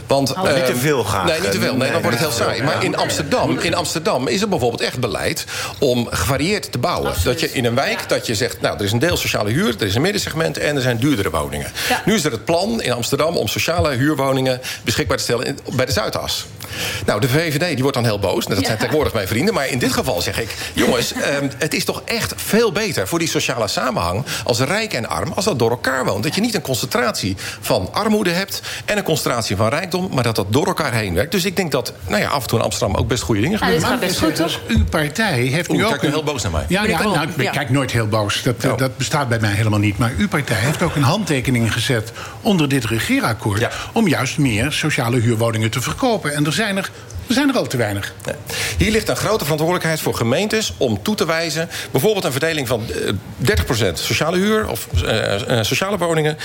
Speaker 14: Want,
Speaker 8: Oh, niet te
Speaker 14: ehm,
Speaker 8: veel graag.
Speaker 14: Nee, niet te veel. Nee, dan wordt het heel saai. Maar in Amsterdam, in Amsterdam is er bijvoorbeeld echt beleid... om gevarieerd te bouwen. Dat je in een wijk dat je zegt... nou, er is een deel sociale huur, er is een middensegment... en er zijn duurdere woningen. Nu is er het plan in Amsterdam om sociale huurwoningen... beschikbaar te stellen bij de Zuidas. Nou, de VVD die wordt dan heel boos. Nou, Dat zijn
Speaker 16: Ja.
Speaker 14: tegenwoordig mijn vrienden. Maar in dit geval zeg ik... jongens, ehm, het is toch echt veel beter voor die sociale samenhang... als rijk en arm, als dat door elkaar woont. Dat je niet een concentratie van armoede hebt... en een concentratie van rijkdom, maar dat dat door elkaar heen werkt. Dus ik denk dat nou ja, af en toe in Amsterdam ook best goede dingen
Speaker 16: Ja, dit
Speaker 14: gebeuren.
Speaker 16: gaat best goed, toch?
Speaker 15: Uw partij heeft
Speaker 14: Oeh,
Speaker 15: nu ook...
Speaker 14: kijk
Speaker 15: een-
Speaker 14: heel boos naar mij.
Speaker 15: Ja, ja nou, ik
Speaker 2: ja.
Speaker 15: kijk nooit heel boos. Dat,
Speaker 14: Oh.
Speaker 15: dat bestaat bij mij helemaal niet. Maar uw partij heeft ook een handtekening gezet onder dit regeerakkoord...
Speaker 14: Ja.
Speaker 15: om juist meer sociale huurwoningen te verkopen. En er zijn er, er, zijn er al te weinig.
Speaker 14: Hier ligt een grote verantwoordelijkheid voor gemeentes om toe te wijzen. Bijvoorbeeld een verdeling van 30% sociale huur of sociale woningen,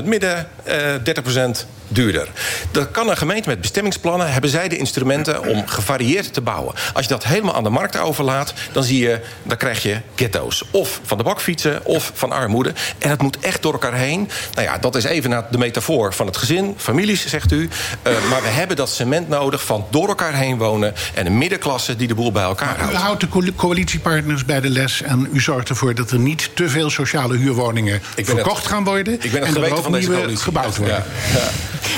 Speaker 14: 40% midden, 30% duurder. Dat kan een gemeente met bestemmingsplannen... hebben zij de instrumenten om gevarieerd te bouwen. Als je dat helemaal aan de markt overlaat... dan zie je, dan krijg je ghetto's. Of van de bakfietsen, of van armoede. En het moet echt door elkaar heen. Nou ja, dat is even de metafoor van het gezin. Families, zegt u. Maar we hebben dat cement nodig van door elkaar heen wonen... en een middenklasse die de boel bij elkaar houdt.
Speaker 15: U houdt de coalitiepartners bij de les... en u zorgt ervoor dat er niet te veel sociale huurwoningen verkocht gaan worden...
Speaker 14: Ik ben het
Speaker 15: en
Speaker 14: dat er ook
Speaker 15: van deze
Speaker 14: nieuwe
Speaker 15: gebouwd worden.
Speaker 14: Ja. Ja.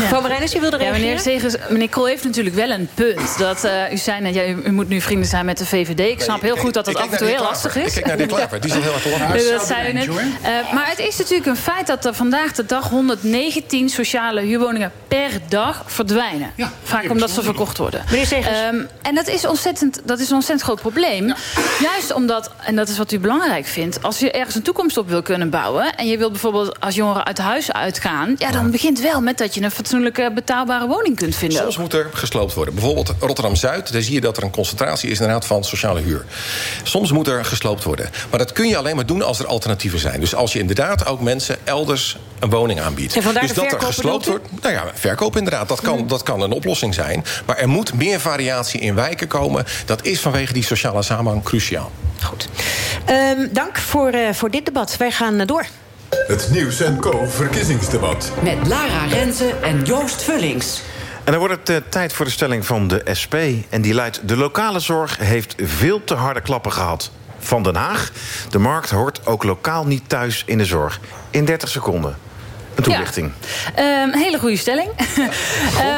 Speaker 2: Mevrouw Marijnus, je wilde reageren?
Speaker 16: Ja, meneer, meneer Krol heeft natuurlijk wel een punt. Dat, uh, u zei net, ja, u, moet nu vrienden zijn met de VVD. Ik snap heel goed dat dat af en toe heel lastig is.
Speaker 14: Ik kijk naar de Klaver, die is heel erg lastig.
Speaker 16: dat zei u net. Uh, maar het is natuurlijk een feit dat er vandaag de dag 119 sociale huurwoningen per dag verdwijnen. Ja, Vaak omdat ze verkocht worden. Um, en dat is, ontzettend, dat is een ontzettend groot probleem. Ja. Juist omdat, en dat is wat u belangrijk vindt... als je ergens een toekomst op wil kunnen bouwen... en je wilt bijvoorbeeld als jongeren uit huis uitgaan... ja, dan begint wel met dat je een fatsoenlijke betaalbare woning kunt vinden.
Speaker 14: Soms moet er gesloopt worden. Bijvoorbeeld Rotterdam-Zuid, daar zie je dat er een concentratie is inderdaad van sociale huur. Soms moet er gesloopt worden. Maar dat kun je alleen maar doen als er alternatieven zijn. Dus als je inderdaad ook mensen elders een woning aanbiedt.
Speaker 2: dus
Speaker 14: dat er gesloopt wordt. Nou ja, verkoop inderdaad. Dat kan, mm. dat kan een oplossing zijn. Maar er moet meer variatie in wijken komen. Dat is vanwege die sociale samenhang cruciaal.
Speaker 2: Goed. Um, dank voor, uh, voor dit debat. Wij gaan uh, door.
Speaker 1: Het Nieuws en Co verkiezingsdebat.
Speaker 17: Met Lara Rensen en Joost Vullings.
Speaker 8: En dan wordt het uh, tijd voor de stelling van de SP. En die luidt: De lokale zorg heeft veel te harde klappen gehad. Van Den Haag. De markt hoort ook lokaal niet thuis in de zorg. In 30 seconden. Een toelichting.
Speaker 16: Ja. Um, hele goede stelling.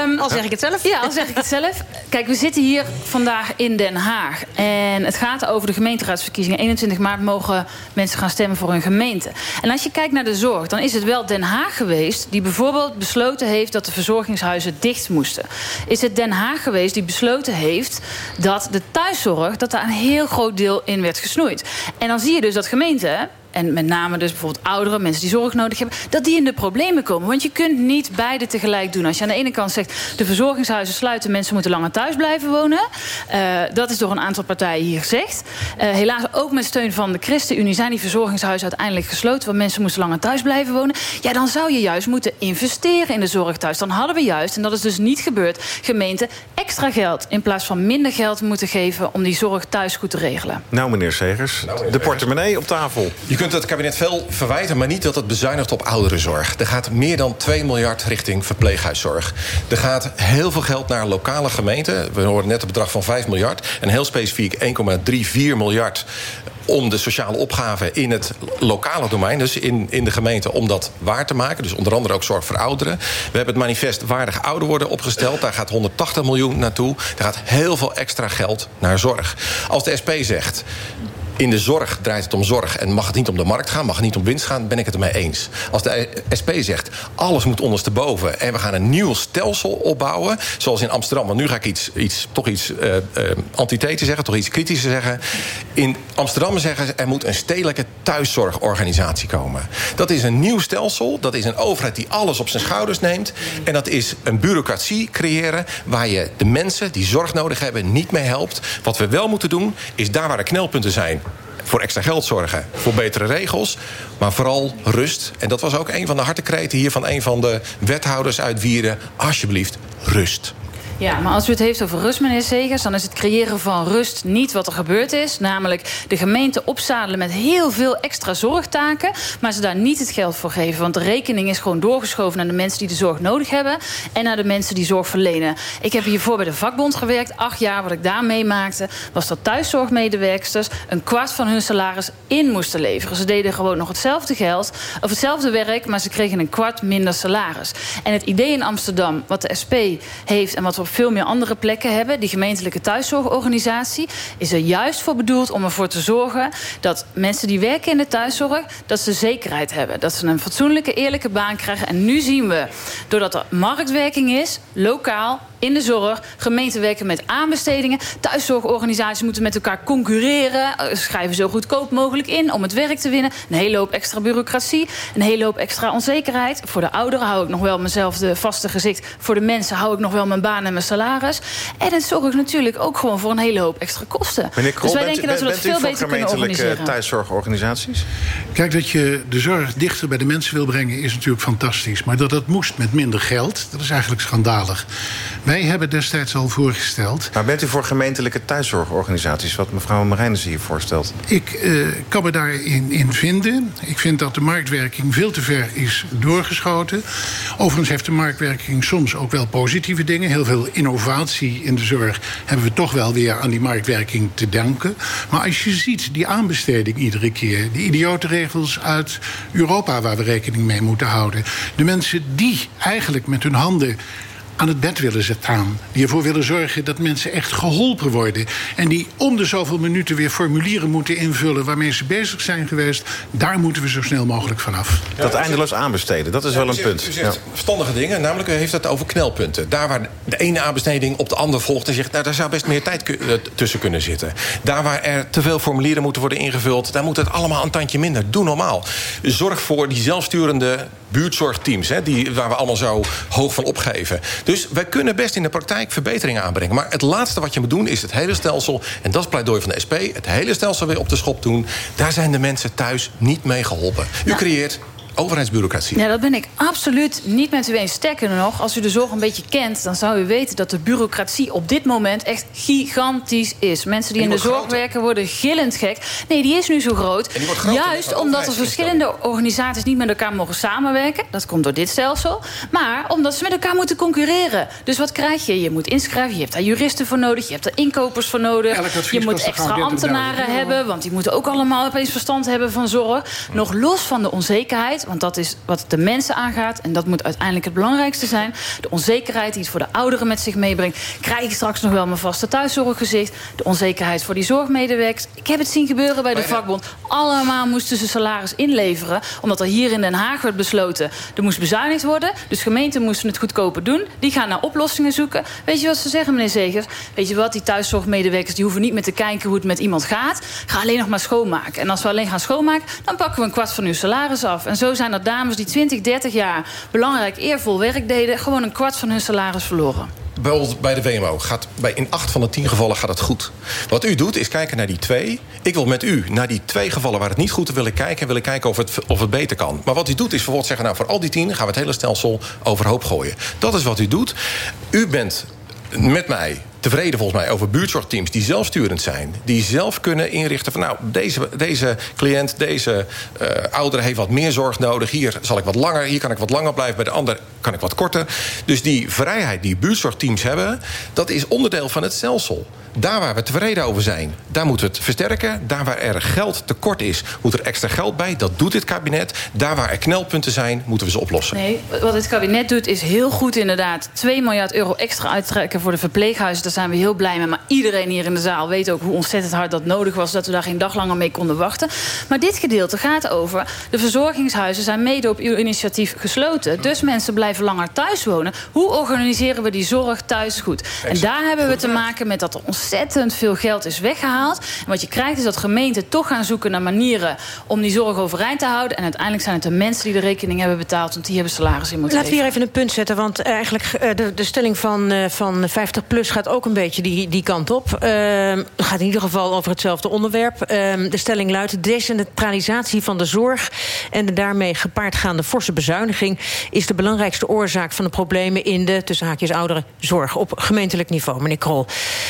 Speaker 2: um, al zeg ik het zelf.
Speaker 16: Ja, al zeg ik het zelf. Kijk, we zitten hier vandaag in Den Haag. En het gaat over de gemeenteraadsverkiezingen. 21 maart mogen mensen gaan stemmen voor hun gemeente. En als je kijkt naar de zorg, dan is het wel Den Haag geweest... die bijvoorbeeld besloten heeft dat de verzorgingshuizen dicht moesten. Is het Den Haag geweest die besloten heeft... dat de thuiszorg, dat daar een heel groot deel in werd gesnoeid. En dan zie je dus dat gemeenten en met name dus bijvoorbeeld ouderen, mensen die zorg nodig hebben... dat die in de problemen komen. Want je kunt niet beide tegelijk doen. Als je aan de ene kant zegt... de verzorgingshuizen sluiten, mensen moeten langer thuis blijven wonen. Uh, dat is door een aantal partijen hier gezegd. Uh, helaas ook met steun van de ChristenUnie... zijn die verzorgingshuizen uiteindelijk gesloten... want mensen moesten langer thuis blijven wonen. Ja, dan zou je juist moeten investeren in de zorg thuis. Dan hadden we juist, en dat is dus niet gebeurd... gemeenten extra geld in plaats van minder geld moeten geven... om die zorg thuis goed te regelen.
Speaker 8: Nou, meneer Segers, nou, de portemonnee op tafel
Speaker 14: kunt het kabinet veel verwijten, maar niet dat het bezuinigt op ouderenzorg. Er gaat meer dan 2 miljard richting verpleeghuiszorg. Er gaat heel veel geld naar lokale gemeenten. We horen net het bedrag van 5 miljard. En heel specifiek 1,34 miljard om de sociale opgave in het lokale domein, dus in, in de gemeente, om dat waar te maken. Dus onder andere ook zorg voor ouderen. We hebben het manifest Waardig Ouder worden opgesteld. Daar gaat 180 miljoen naartoe. Er gaat heel veel extra geld naar zorg. Als de SP zegt, in de zorg draait het om zorg en mag het niet om de markt gaan, mag het niet om winst gaan, ben ik het ermee eens. Als de SP zegt alles moet ondersteboven en we gaan een nieuw stelsel opbouwen, zoals in Amsterdam, want nu ga ik iets, iets toch iets uh, uh, antithetisch zeggen, toch iets kritischer zeggen. In Amsterdam zeggen ze er moet een stedelijke thuiszorgorganisatie komen. Dat is een nieuw stelsel, dat is een overheid die alles op zijn schouders neemt en dat is een bureaucratie creëren waar je de mensen die zorg nodig hebben niet mee helpt. Wat we wel moeten doen is daar waar de knelpunten zijn voor extra geld zorgen, voor betere regels, maar vooral rust. En dat was ook een van de hartekreten hier van een van de wethouders uit Wieren. Alsjeblieft, rust.
Speaker 16: Ja, maar als u het heeft over rust, meneer Segers... dan is het creëren van rust niet wat er gebeurd is. Namelijk de gemeente opzadelen met heel veel extra zorgtaken... maar ze daar niet het geld voor geven. Want de rekening is gewoon doorgeschoven naar de mensen die de zorg nodig hebben... en naar de mensen die zorg verlenen. Ik heb hiervoor bij de vakbond gewerkt. Acht jaar wat ik daar meemaakte... was dat thuiszorgmedewerksters een kwart van hun salaris in moesten leveren. Ze deden gewoon nog hetzelfde geld, of hetzelfde werk... maar ze kregen een kwart minder salaris. En het idee in Amsterdam, wat de SP heeft... en wat we veel meer andere plekken hebben. Die gemeentelijke thuiszorgorganisatie is er juist voor bedoeld om ervoor te zorgen dat mensen die werken in de thuiszorg, dat ze zekerheid hebben. Dat ze een fatsoenlijke, eerlijke baan krijgen. En nu zien we, doordat er marktwerking is, lokaal, in de zorg. Gemeenten werken met aanbestedingen. Thuiszorgorganisaties moeten met elkaar concurreren. Eh, schrijven zo goedkoop mogelijk in om het werk te winnen. Een hele hoop extra bureaucratie. Een hele hoop extra onzekerheid. Voor de ouderen hou ik nog wel mezelf de vaste gezicht. Voor de mensen hou ik nog wel mijn baan en in mijn salaris. En het zorgt natuurlijk ook gewoon voor een hele hoop extra kosten.
Speaker 8: Meneer Krol,
Speaker 16: dus wij
Speaker 8: bent,
Speaker 16: denken dat we dat veel beter kunnen
Speaker 8: gemeentelijke
Speaker 16: organiseren.
Speaker 8: thuiszorgorganisaties?
Speaker 15: Kijk, dat je de zorg dichter bij de mensen wil brengen is natuurlijk fantastisch. Maar dat dat moest met minder geld, dat is eigenlijk schandalig. Wij hebben destijds al voorgesteld.
Speaker 8: Maar bent u voor gemeentelijke thuiszorgorganisaties... wat mevrouw Marijnissen hier voorstelt?
Speaker 15: Ik eh, kan me daarin in vinden. Ik vind dat de marktwerking veel te ver is doorgeschoten. Overigens heeft de marktwerking soms ook wel positieve dingen. Heel veel innovatie in de zorg hebben we toch wel weer aan die marktwerking te danken. Maar als je ziet die aanbesteding iedere keer... die idiote regels uit Europa waar we rekening mee moeten houden... de mensen die eigenlijk met hun handen aan het bed willen staan. Die ervoor willen zorgen dat mensen echt geholpen worden. En die om de zoveel minuten weer formulieren moeten invullen... waarmee ze bezig zijn geweest. Daar moeten we zo snel mogelijk vanaf.
Speaker 8: Dat eindeloos aanbesteden, dat is wel een punt.
Speaker 14: U zegt verstandige dingen, namelijk u heeft het over knelpunten. Daar waar de ene aanbesteding op de andere volgt... en zegt, nou, daar zou best meer tijd eh, tussen kunnen zitten. Daar waar er te veel formulieren moeten worden ingevuld... daar moet het allemaal een tandje minder. Doe normaal. Zorg voor die zelfsturende buurtzorgteams... Hè, die, waar we allemaal zo hoog van opgeven. Dus wij kunnen best in de praktijk verbeteringen aanbrengen. Maar het laatste wat je moet doen is het hele stelsel... en dat is pleidooi van de SP, het hele stelsel weer op de schop doen. Daar zijn de mensen thuis niet mee geholpen. U creëert overheidsbureaucratie.
Speaker 16: Ja, dat ben ik absoluut niet met u eens. Sterker nog, als u de zorg een beetje kent... dan zou u weten dat de bureaucratie op dit moment echt gigantisch is. Mensen die in de zorg werken worden gillend gek. Nee, die is nu zo groot.
Speaker 18: groter,
Speaker 16: Juist omdat er verschillende organisaties niet met elkaar mogen samenwerken. Dat komt door dit stelsel. Maar omdat ze met elkaar moeten concurreren. Dus wat krijg je? Je moet inschrijven, je hebt daar juristen voor nodig... je hebt er inkopers voor nodig. Je moet extra
Speaker 15: gewoon 30.000
Speaker 16: ambtenaren hebben... want die moeten ook allemaal opeens verstand hebben van zorg. Nog los van de onzekerheid, want dat is wat de mensen aangaat... en dat moet uiteindelijk het belangrijkste zijn... de onzekerheid die het voor de ouderen met zich meebrengt... krijg ik straks nog wel mijn vaste thuiszorggezicht... de onzekerheid voor die zorgmedewerkers. Ik heb het zien gebeuren bij de vakbond. Allemaal moesten ze salaris inleveren... omdat er hier in Den Haag werd besloten... er moest bezuinigd worden, dus gemeenten moesten het goedkoper doen. Die gaan naar oplossingen zoeken. Weet je wat ze zeggen, meneer Zegers? Weet je wat, die thuiszorgmedewerkers... die hoeven niet meer te kijken hoe het met iemand gaat. Ga alleen nog maar schoonmaken. En als we alleen gaan schoonmaken... dan pakken we een kwart van uw salaris af. En zo zijn er dames die 20, 30 jaar... belangrijk, eervol werk deden... gewoon een kwart van hun salaris verloren.
Speaker 14: bij, ons- bij de WMO gaat bij, in acht van de tien gevallen gaat het goed. Wat u doet is kijken naar die twee. Ik wil met u naar die twee gevallen waar het niet goed is wil ik kijken... en wil ik kijken of het, of het beter kan. Maar wat u doet is bijvoorbeeld zeggen... nou, voor al die tien gaan we het hele stelsel overhoop gooien. Dat is wat u doet. U bent met mij tevreden volgens mij over buurtzorgteams die zelfsturend zijn. Die zelf kunnen inrichten van nou, deze, deze cliënt, deze eh oudere heeft wat meer zorg nodig. Hier zal ik wat langer, hier kan ik wat langer blijven. Bij de ander kan ik wat korter. Dus die vrijheid die buurtzorgteams hebben, dat is onderdeel van het stelsel. Daar waar we tevreden over zijn, daar moeten we het versterken. Daar waar er geld tekort is, moet er extra geld bij. Dat doet dit kabinet. Daar waar er knelpunten zijn, moeten we ze oplossen.
Speaker 16: Nee, wat dit kabinet doet is heel goed inderdaad. 2 miljard euro extra uittrekken voor de verpleeghuizen. Daar zijn we heel blij mee. Maar iedereen hier in de zaal weet ook hoe ontzettend hard dat nodig was... dat we daar geen dag langer mee konden wachten. Maar dit gedeelte gaat over... de verzorgingshuizen zijn mede op uw initiatief gesloten. Dus mensen blijven langer thuis wonen. Hoe organiseren we die zorg thuis goed? En daar hebben we te maken met dat er ontzettend veel geld is weggehaald. En wat je krijgt is dat gemeenten toch gaan zoeken naar manieren... om die zorg overeind te houden. En uiteindelijk zijn het de mensen die de rekening hebben betaald... want die hebben salaris in moeten
Speaker 2: Laten we hier even een punt zetten. Want eigenlijk eh, de, de stelling van, eh, van 50PLUS gaat ook een beetje die, die kant op. Ehm, Het gaat in ieder geval over hetzelfde onderwerp. Ehm, de stelling luidt... decentralisatie van de zorg... en de daarmee gepaardgaande forse bezuiniging... is de belangrijkste oorzaak van de problemen... in de, tussen haakjes, oudere zorg op gemeentelijk niveau. Meneer Krol.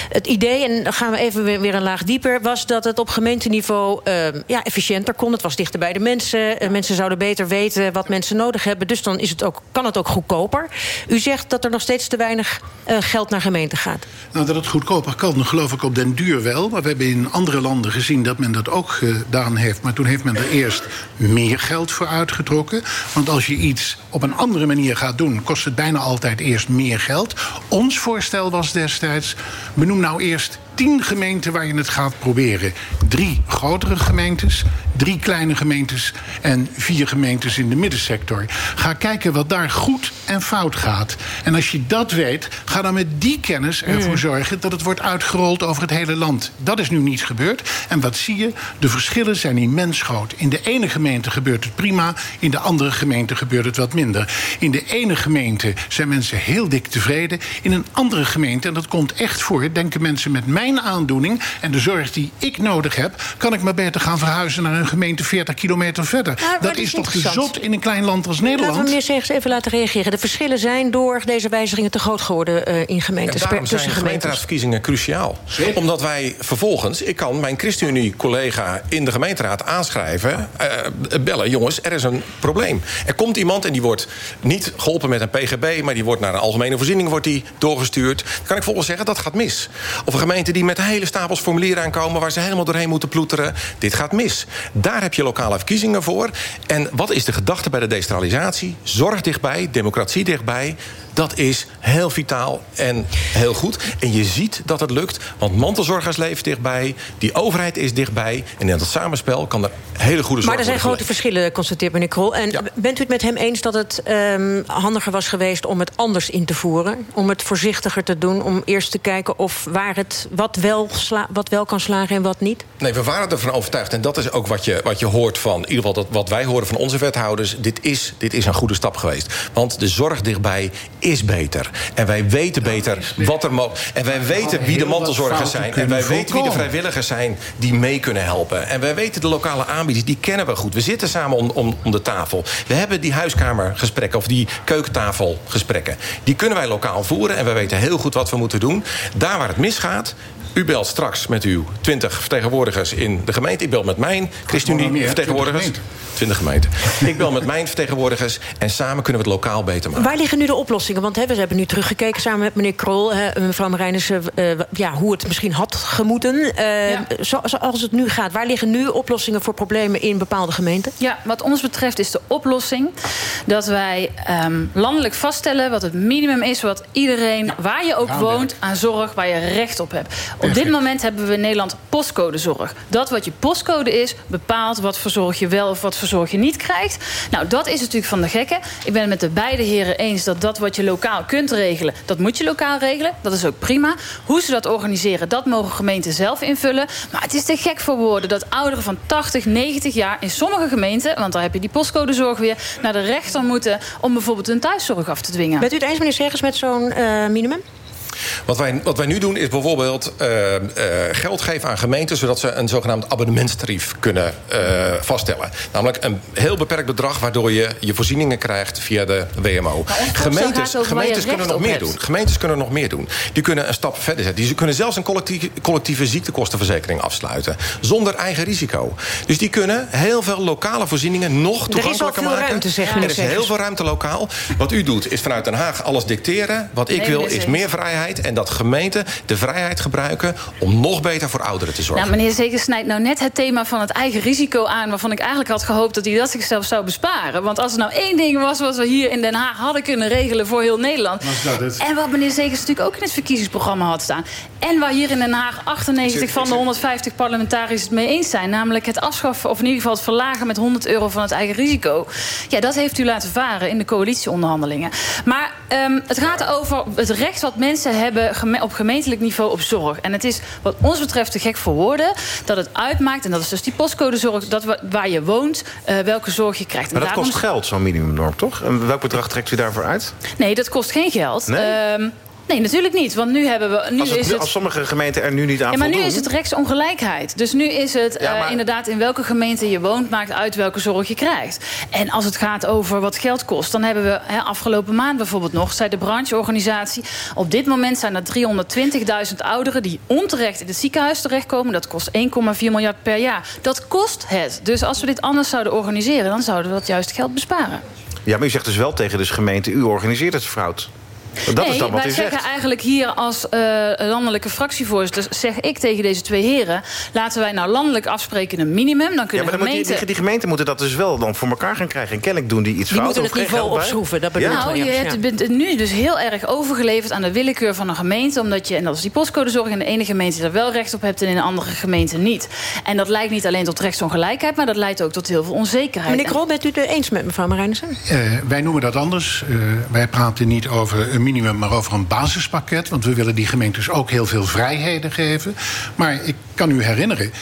Speaker 2: Het idee, en dan gaan we even weer, weer een laag dieper... was dat het op gemeenteniveau ehm, ja, efficiënter kon. Het was dichter bij de mensen. Eh, mensen zouden beter weten wat mensen nodig hebben. Dus dan is het ook, kan het ook goedkoper. U zegt dat er nog steeds te weinig eh, geld naar gemeenten gaat.
Speaker 15: Nou, dat het goedkoper kan, geloof ik op den duur wel. Maar we hebben in andere landen gezien dat men dat ook gedaan heeft. Maar toen heeft men er eerst meer geld voor uitgetrokken. Want als je iets op een andere manier gaat doen... kost het bijna altijd eerst meer geld. Ons voorstel was destijds... benoem nou eerst Будапешт – tien gemeenten waar je het gaat proberen. Drie grotere gemeentes, drie kleine gemeentes en vier gemeentes in de middensector. Ga kijken wat daar goed en fout gaat. En als je dat weet, ga dan met die kennis ervoor zorgen dat het wordt uitgerold over het hele land. Dat is nu niet gebeurd. En wat zie je? De verschillen zijn immens groot. In de ene gemeente gebeurt het prima, in de andere gemeente gebeurt het wat minder. In de ene gemeente zijn mensen heel dik tevreden. In een andere gemeente, en dat komt echt voor, denken mensen met mijn aandoening en de zorg die ik nodig heb, kan ik maar beter gaan verhuizen naar een gemeente 40 kilometer verder.
Speaker 2: maar
Speaker 15: dat
Speaker 2: dat is
Speaker 15: is toch te
Speaker 2: interessant.
Speaker 15: zot in een klein land als
Speaker 2: Laten we
Speaker 15: Nederland?
Speaker 2: meneer Segers even laten reageren. De verschillen zijn door deze wijzigingen te groot geworden eh, in gemeentes.
Speaker 14: En daarom zijn gemeenteraadsverkiezingen cruciaal. Omdat wij vervolgens, ik kan mijn ChristenUnie-collega in de gemeenteraad aanschrijven... eh, bellen, jongens, er is een probleem. Er komt iemand en die wordt niet geholpen met een PGB... maar die wordt naar een algemene voorziening wordt die doorgestuurd. Dan kan ik volgens zeggen, dat gaat mis. Of een gemeente die met hele stapels formulieren aankomen... waar ze helemaal doorheen moeten ploeteren. Dit gaat mis. Daar heb je lokale verkiezingen voor. En wat is de gedachte bij de decentralisatie? Zorg dichtbij, democratie dichtbij... Dat is heel vitaal en heel goed. En je ziet dat het lukt, want mantelzorgers leven dichtbij... die overheid is dichtbij. En in dat samenspel kan er hele goede zorg
Speaker 2: Maar er zijn grote verschillen, constateert meneer Krol. En bent u het met hem eens dat het ehm, handiger was geweest om het anders in te voeren? Om het voorzichtiger te doen, om eerst te kijken of waar het wat wel, sla- wat wel kan slagen en wat niet?
Speaker 14: Nee, we waren ervan overtuigd. En dat is ook wat je, wat je hoort van, in ieder geval dat, wat wij horen van onze wethouders. Dit is, dit is een goede stap geweest. Want de zorg dichtbij is beter. En wij weten beter wat er mo En wij weten wie de mantelzorgers zijn. En wij weten wie de vrijwilligers zijn die mee kunnen helpen. En wij weten de lokale aanbieders, die kennen we goed. We zitten samen om, om, om de tafel. We hebben die huiskamergesprekken of die keukentafelgesprekken. Die kunnen wij lokaal voeren. En wij weten heel goed wat we moeten doen. Daar waar het misgaat. U belt straks met uw 20 vertegenwoordigers in de gemeente. Ik bel met mijn ChristenUnie vertegenwoordigers. 20 gemeenten. Ik bel met mijn vertegenwoordigers. En samen kunnen we het lokaal beter maken.
Speaker 2: Waar liggen nu de oplossingen? Want hè, we hebben nu teruggekeken samen met meneer Krol... Hè, mevrouw Marijnissen, eh, ja, hoe het misschien had gemoeten. Eh, zo- Zoals het nu gaat, waar liggen nu oplossingen voor problemen in bepaalde gemeenten?
Speaker 16: Ja, wat ons betreft is de oplossing dat wij ehm, landelijk vaststellen wat het minimum is, wat iedereen, waar je ook woont, aan zorg, waar je recht op hebt. Op dit moment hebben we in Nederland postcodezorg. Dat wat je postcode is, bepaalt wat voor zorg je wel of wat voor zorg je niet krijgt. Nou, dat is natuurlijk van de gekke. Ik ben het met de beide heren eens dat dat wat je lokaal kunt regelen, dat moet je lokaal regelen. Dat is ook prima. Hoe ze dat organiseren, dat mogen gemeenten zelf invullen. Maar het is te gek voor woorden dat ouderen van 80, 90 jaar in sommige gemeenten, want daar heb je die postcodezorg weer, naar de rechter moeten om bijvoorbeeld hun thuiszorg af te dwingen.
Speaker 2: Bent u het eens, meneer Segers, met zo'n eh, minimum?
Speaker 14: Wat wij, wat wij nu doen is bijvoorbeeld eh, eh, geld geven aan gemeenten... zodat ze een zogenaamd abonnementstarief kunnen eh, vaststellen. Namelijk een heel beperkt bedrag... waardoor je je voorzieningen krijgt via de WMO. Gemeentes, kunnen nog meer
Speaker 16: hebt.
Speaker 14: doen. Gemeentes kunnen nog meer doen. Die kunnen een stap verder zetten. Die kunnen zelfs een collectieve, collectieve ziektekostenverzekering afsluiten. Zonder eigen risico. Dus die kunnen heel veel lokale voorzieningen nog
Speaker 2: Er is
Speaker 14: toegankelijker maken. er is heel veel ruimte lokaal. Wat u doet is vanuit Den Haag alles dicteren. Wat ik
Speaker 16: Nee,
Speaker 14: wil is meer vrijheid. En dat gemeenten de vrijheid gebruiken om nog beter voor ouderen te zorgen.
Speaker 16: Nou, meneer Zeker snijdt nou net het thema van het eigen risico aan... waarvan ik eigenlijk had gehoopt dat hij dat zichzelf zou besparen. Want als er nou één ding was wat we hier in Den Haag hadden kunnen regelen... voor heel Nederland... en wat meneer Zekers natuurlijk ook in het verkiezingsprogramma had staan... en waar hier in Den Haag 98 van de 150 parlementariërs het mee eens zijn... namelijk het afschaffen of in ieder geval het verlagen met 100 euro van het eigen risico... ja, dat heeft u laten varen in de coalitieonderhandelingen. Maar ehm, het gaat over het recht wat mensen hebben geme- op gemeentelijk niveau op zorg. En het is wat ons betreft te gek voor woorden dat het uitmaakt... en dat is dus die postcodezorg, dat wa- waar je woont, eh, welke zorg je krijgt. En
Speaker 8: Maar dat
Speaker 16: daarom-
Speaker 8: kost geld, zo'n minimumnorm, toch? En welk bedrag trekt u daarvoor uit?
Speaker 16: Nee, dat kost geen geld.
Speaker 8: Nee?
Speaker 16: Ehm, nee, natuurlijk niet. Want nu hebben we. Nu
Speaker 8: Als, het
Speaker 16: is het.
Speaker 8: als sommige gemeenten er nu niet aan
Speaker 16: Ja, maar nu is het rechtsongelijkheid. Dus nu is het
Speaker 8: Ja,
Speaker 16: eh, inderdaad in welke gemeente je woont... maakt uit welke zorg je krijgt. En als het gaat over wat geld kost... dan hebben we hè, afgelopen maand bijvoorbeeld nog... zei de brancheorganisatie... op dit moment zijn er 320.000 ouderen... die onterecht in het ziekenhuis terechtkomen. Dat kost 1,4 miljard per jaar. Dat kost het. Dus als we dit anders zouden organiseren... dan zouden we dat juist geld besparen.
Speaker 8: Ja, maar u zegt dus wel tegen de gemeente... u organiseert het fout. Dat
Speaker 16: nee,
Speaker 8: is dan wat
Speaker 16: wij
Speaker 8: u
Speaker 16: zeggen
Speaker 8: zegt.
Speaker 16: eigenlijk hier als eh, landelijke fractievoorzitter... zeg ik tegen deze twee heren... laten wij nou landelijk afspreken een minimum. Dan
Speaker 8: Ja,
Speaker 16: kunnen
Speaker 8: maar dan moet die,
Speaker 16: gemeenten...
Speaker 8: die, die gemeenten moeten dat dus wel dan voor elkaar gaan krijgen. En kennelijk doen die iets
Speaker 2: Die
Speaker 8: fout.
Speaker 2: moeten
Speaker 8: of
Speaker 2: het niveau opschroeven, dat bedoel
Speaker 8: Ja.
Speaker 2: ik.
Speaker 16: Nou,
Speaker 2: Ja,
Speaker 16: je
Speaker 2: ja.
Speaker 16: hebt, bent het nu dus heel erg overgeleverd aan de willekeur van een gemeente. Omdat je, en dat is die postcodezorg, in de ene gemeente daar wel recht op hebt en in de andere gemeente niet. En dat leidt niet alleen tot rechtsongelijkheid, maar dat leidt ook tot heel veel onzekerheid.
Speaker 2: Meneer Krol, bent u het eens met mevrouw Marijnissen?
Speaker 15: Eh, wij noemen dat anders. Eh, wij praten niet over minimum, maar over een basispakket. Want we willen die gemeentes ook heel veel vrijheden geven. Maar ik kan u herinneren.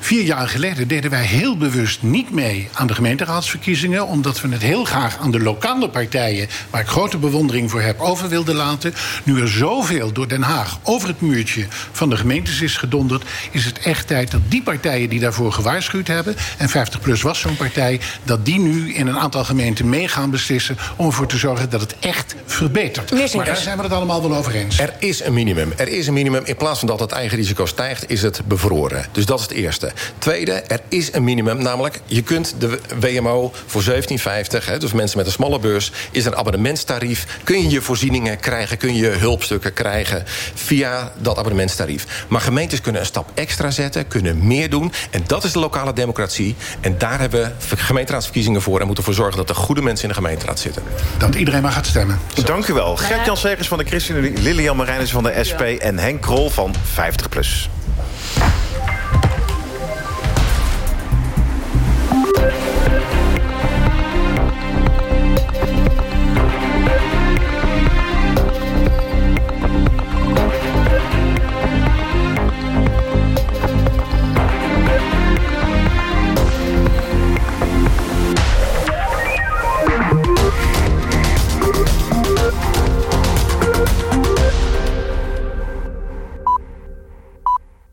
Speaker 15: Vier jaar geleden deden wij heel bewust niet mee aan de gemeenteraadsverkiezingen. Omdat we het heel graag aan de lokale partijen, waar ik grote bewondering voor heb, over wilden laten. Nu er zoveel door Den Haag over het muurtje van de gemeentes is gedonderd, is het echt tijd dat die partijen die daarvoor gewaarschuwd hebben. En 50PLUS was zo'n partij, dat die nu in een aantal gemeenten mee gaan beslissen. om ervoor te zorgen dat het echt verbetert. Maar daar zijn we het allemaal wel over eens.
Speaker 14: Er is een minimum. Er is een minimum. In plaats van dat het eigen risico stijgt, is het bevroren. Dus dat is het eerste. Tweede, er is een minimum. Namelijk, je kunt de WMO voor 17,50, hè, dus mensen met een smalle beurs, is een abonnementstarief. Kun je je voorzieningen krijgen, kun je hulpstukken krijgen via dat abonnementstarief. Maar gemeentes kunnen een stap extra zetten, kunnen meer doen. En dat is de lokale democratie. En daar hebben we gemeenteraadsverkiezingen voor en moeten ervoor zorgen dat er goede mensen in de gemeenteraad zitten.
Speaker 15: Dat iedereen maar gaat stemmen.
Speaker 8: Dank u wel. Gert-Jan Segers van de ChristenUnie, Lilian Marijnissen van de SP... en Henk Krol van 50PLUS.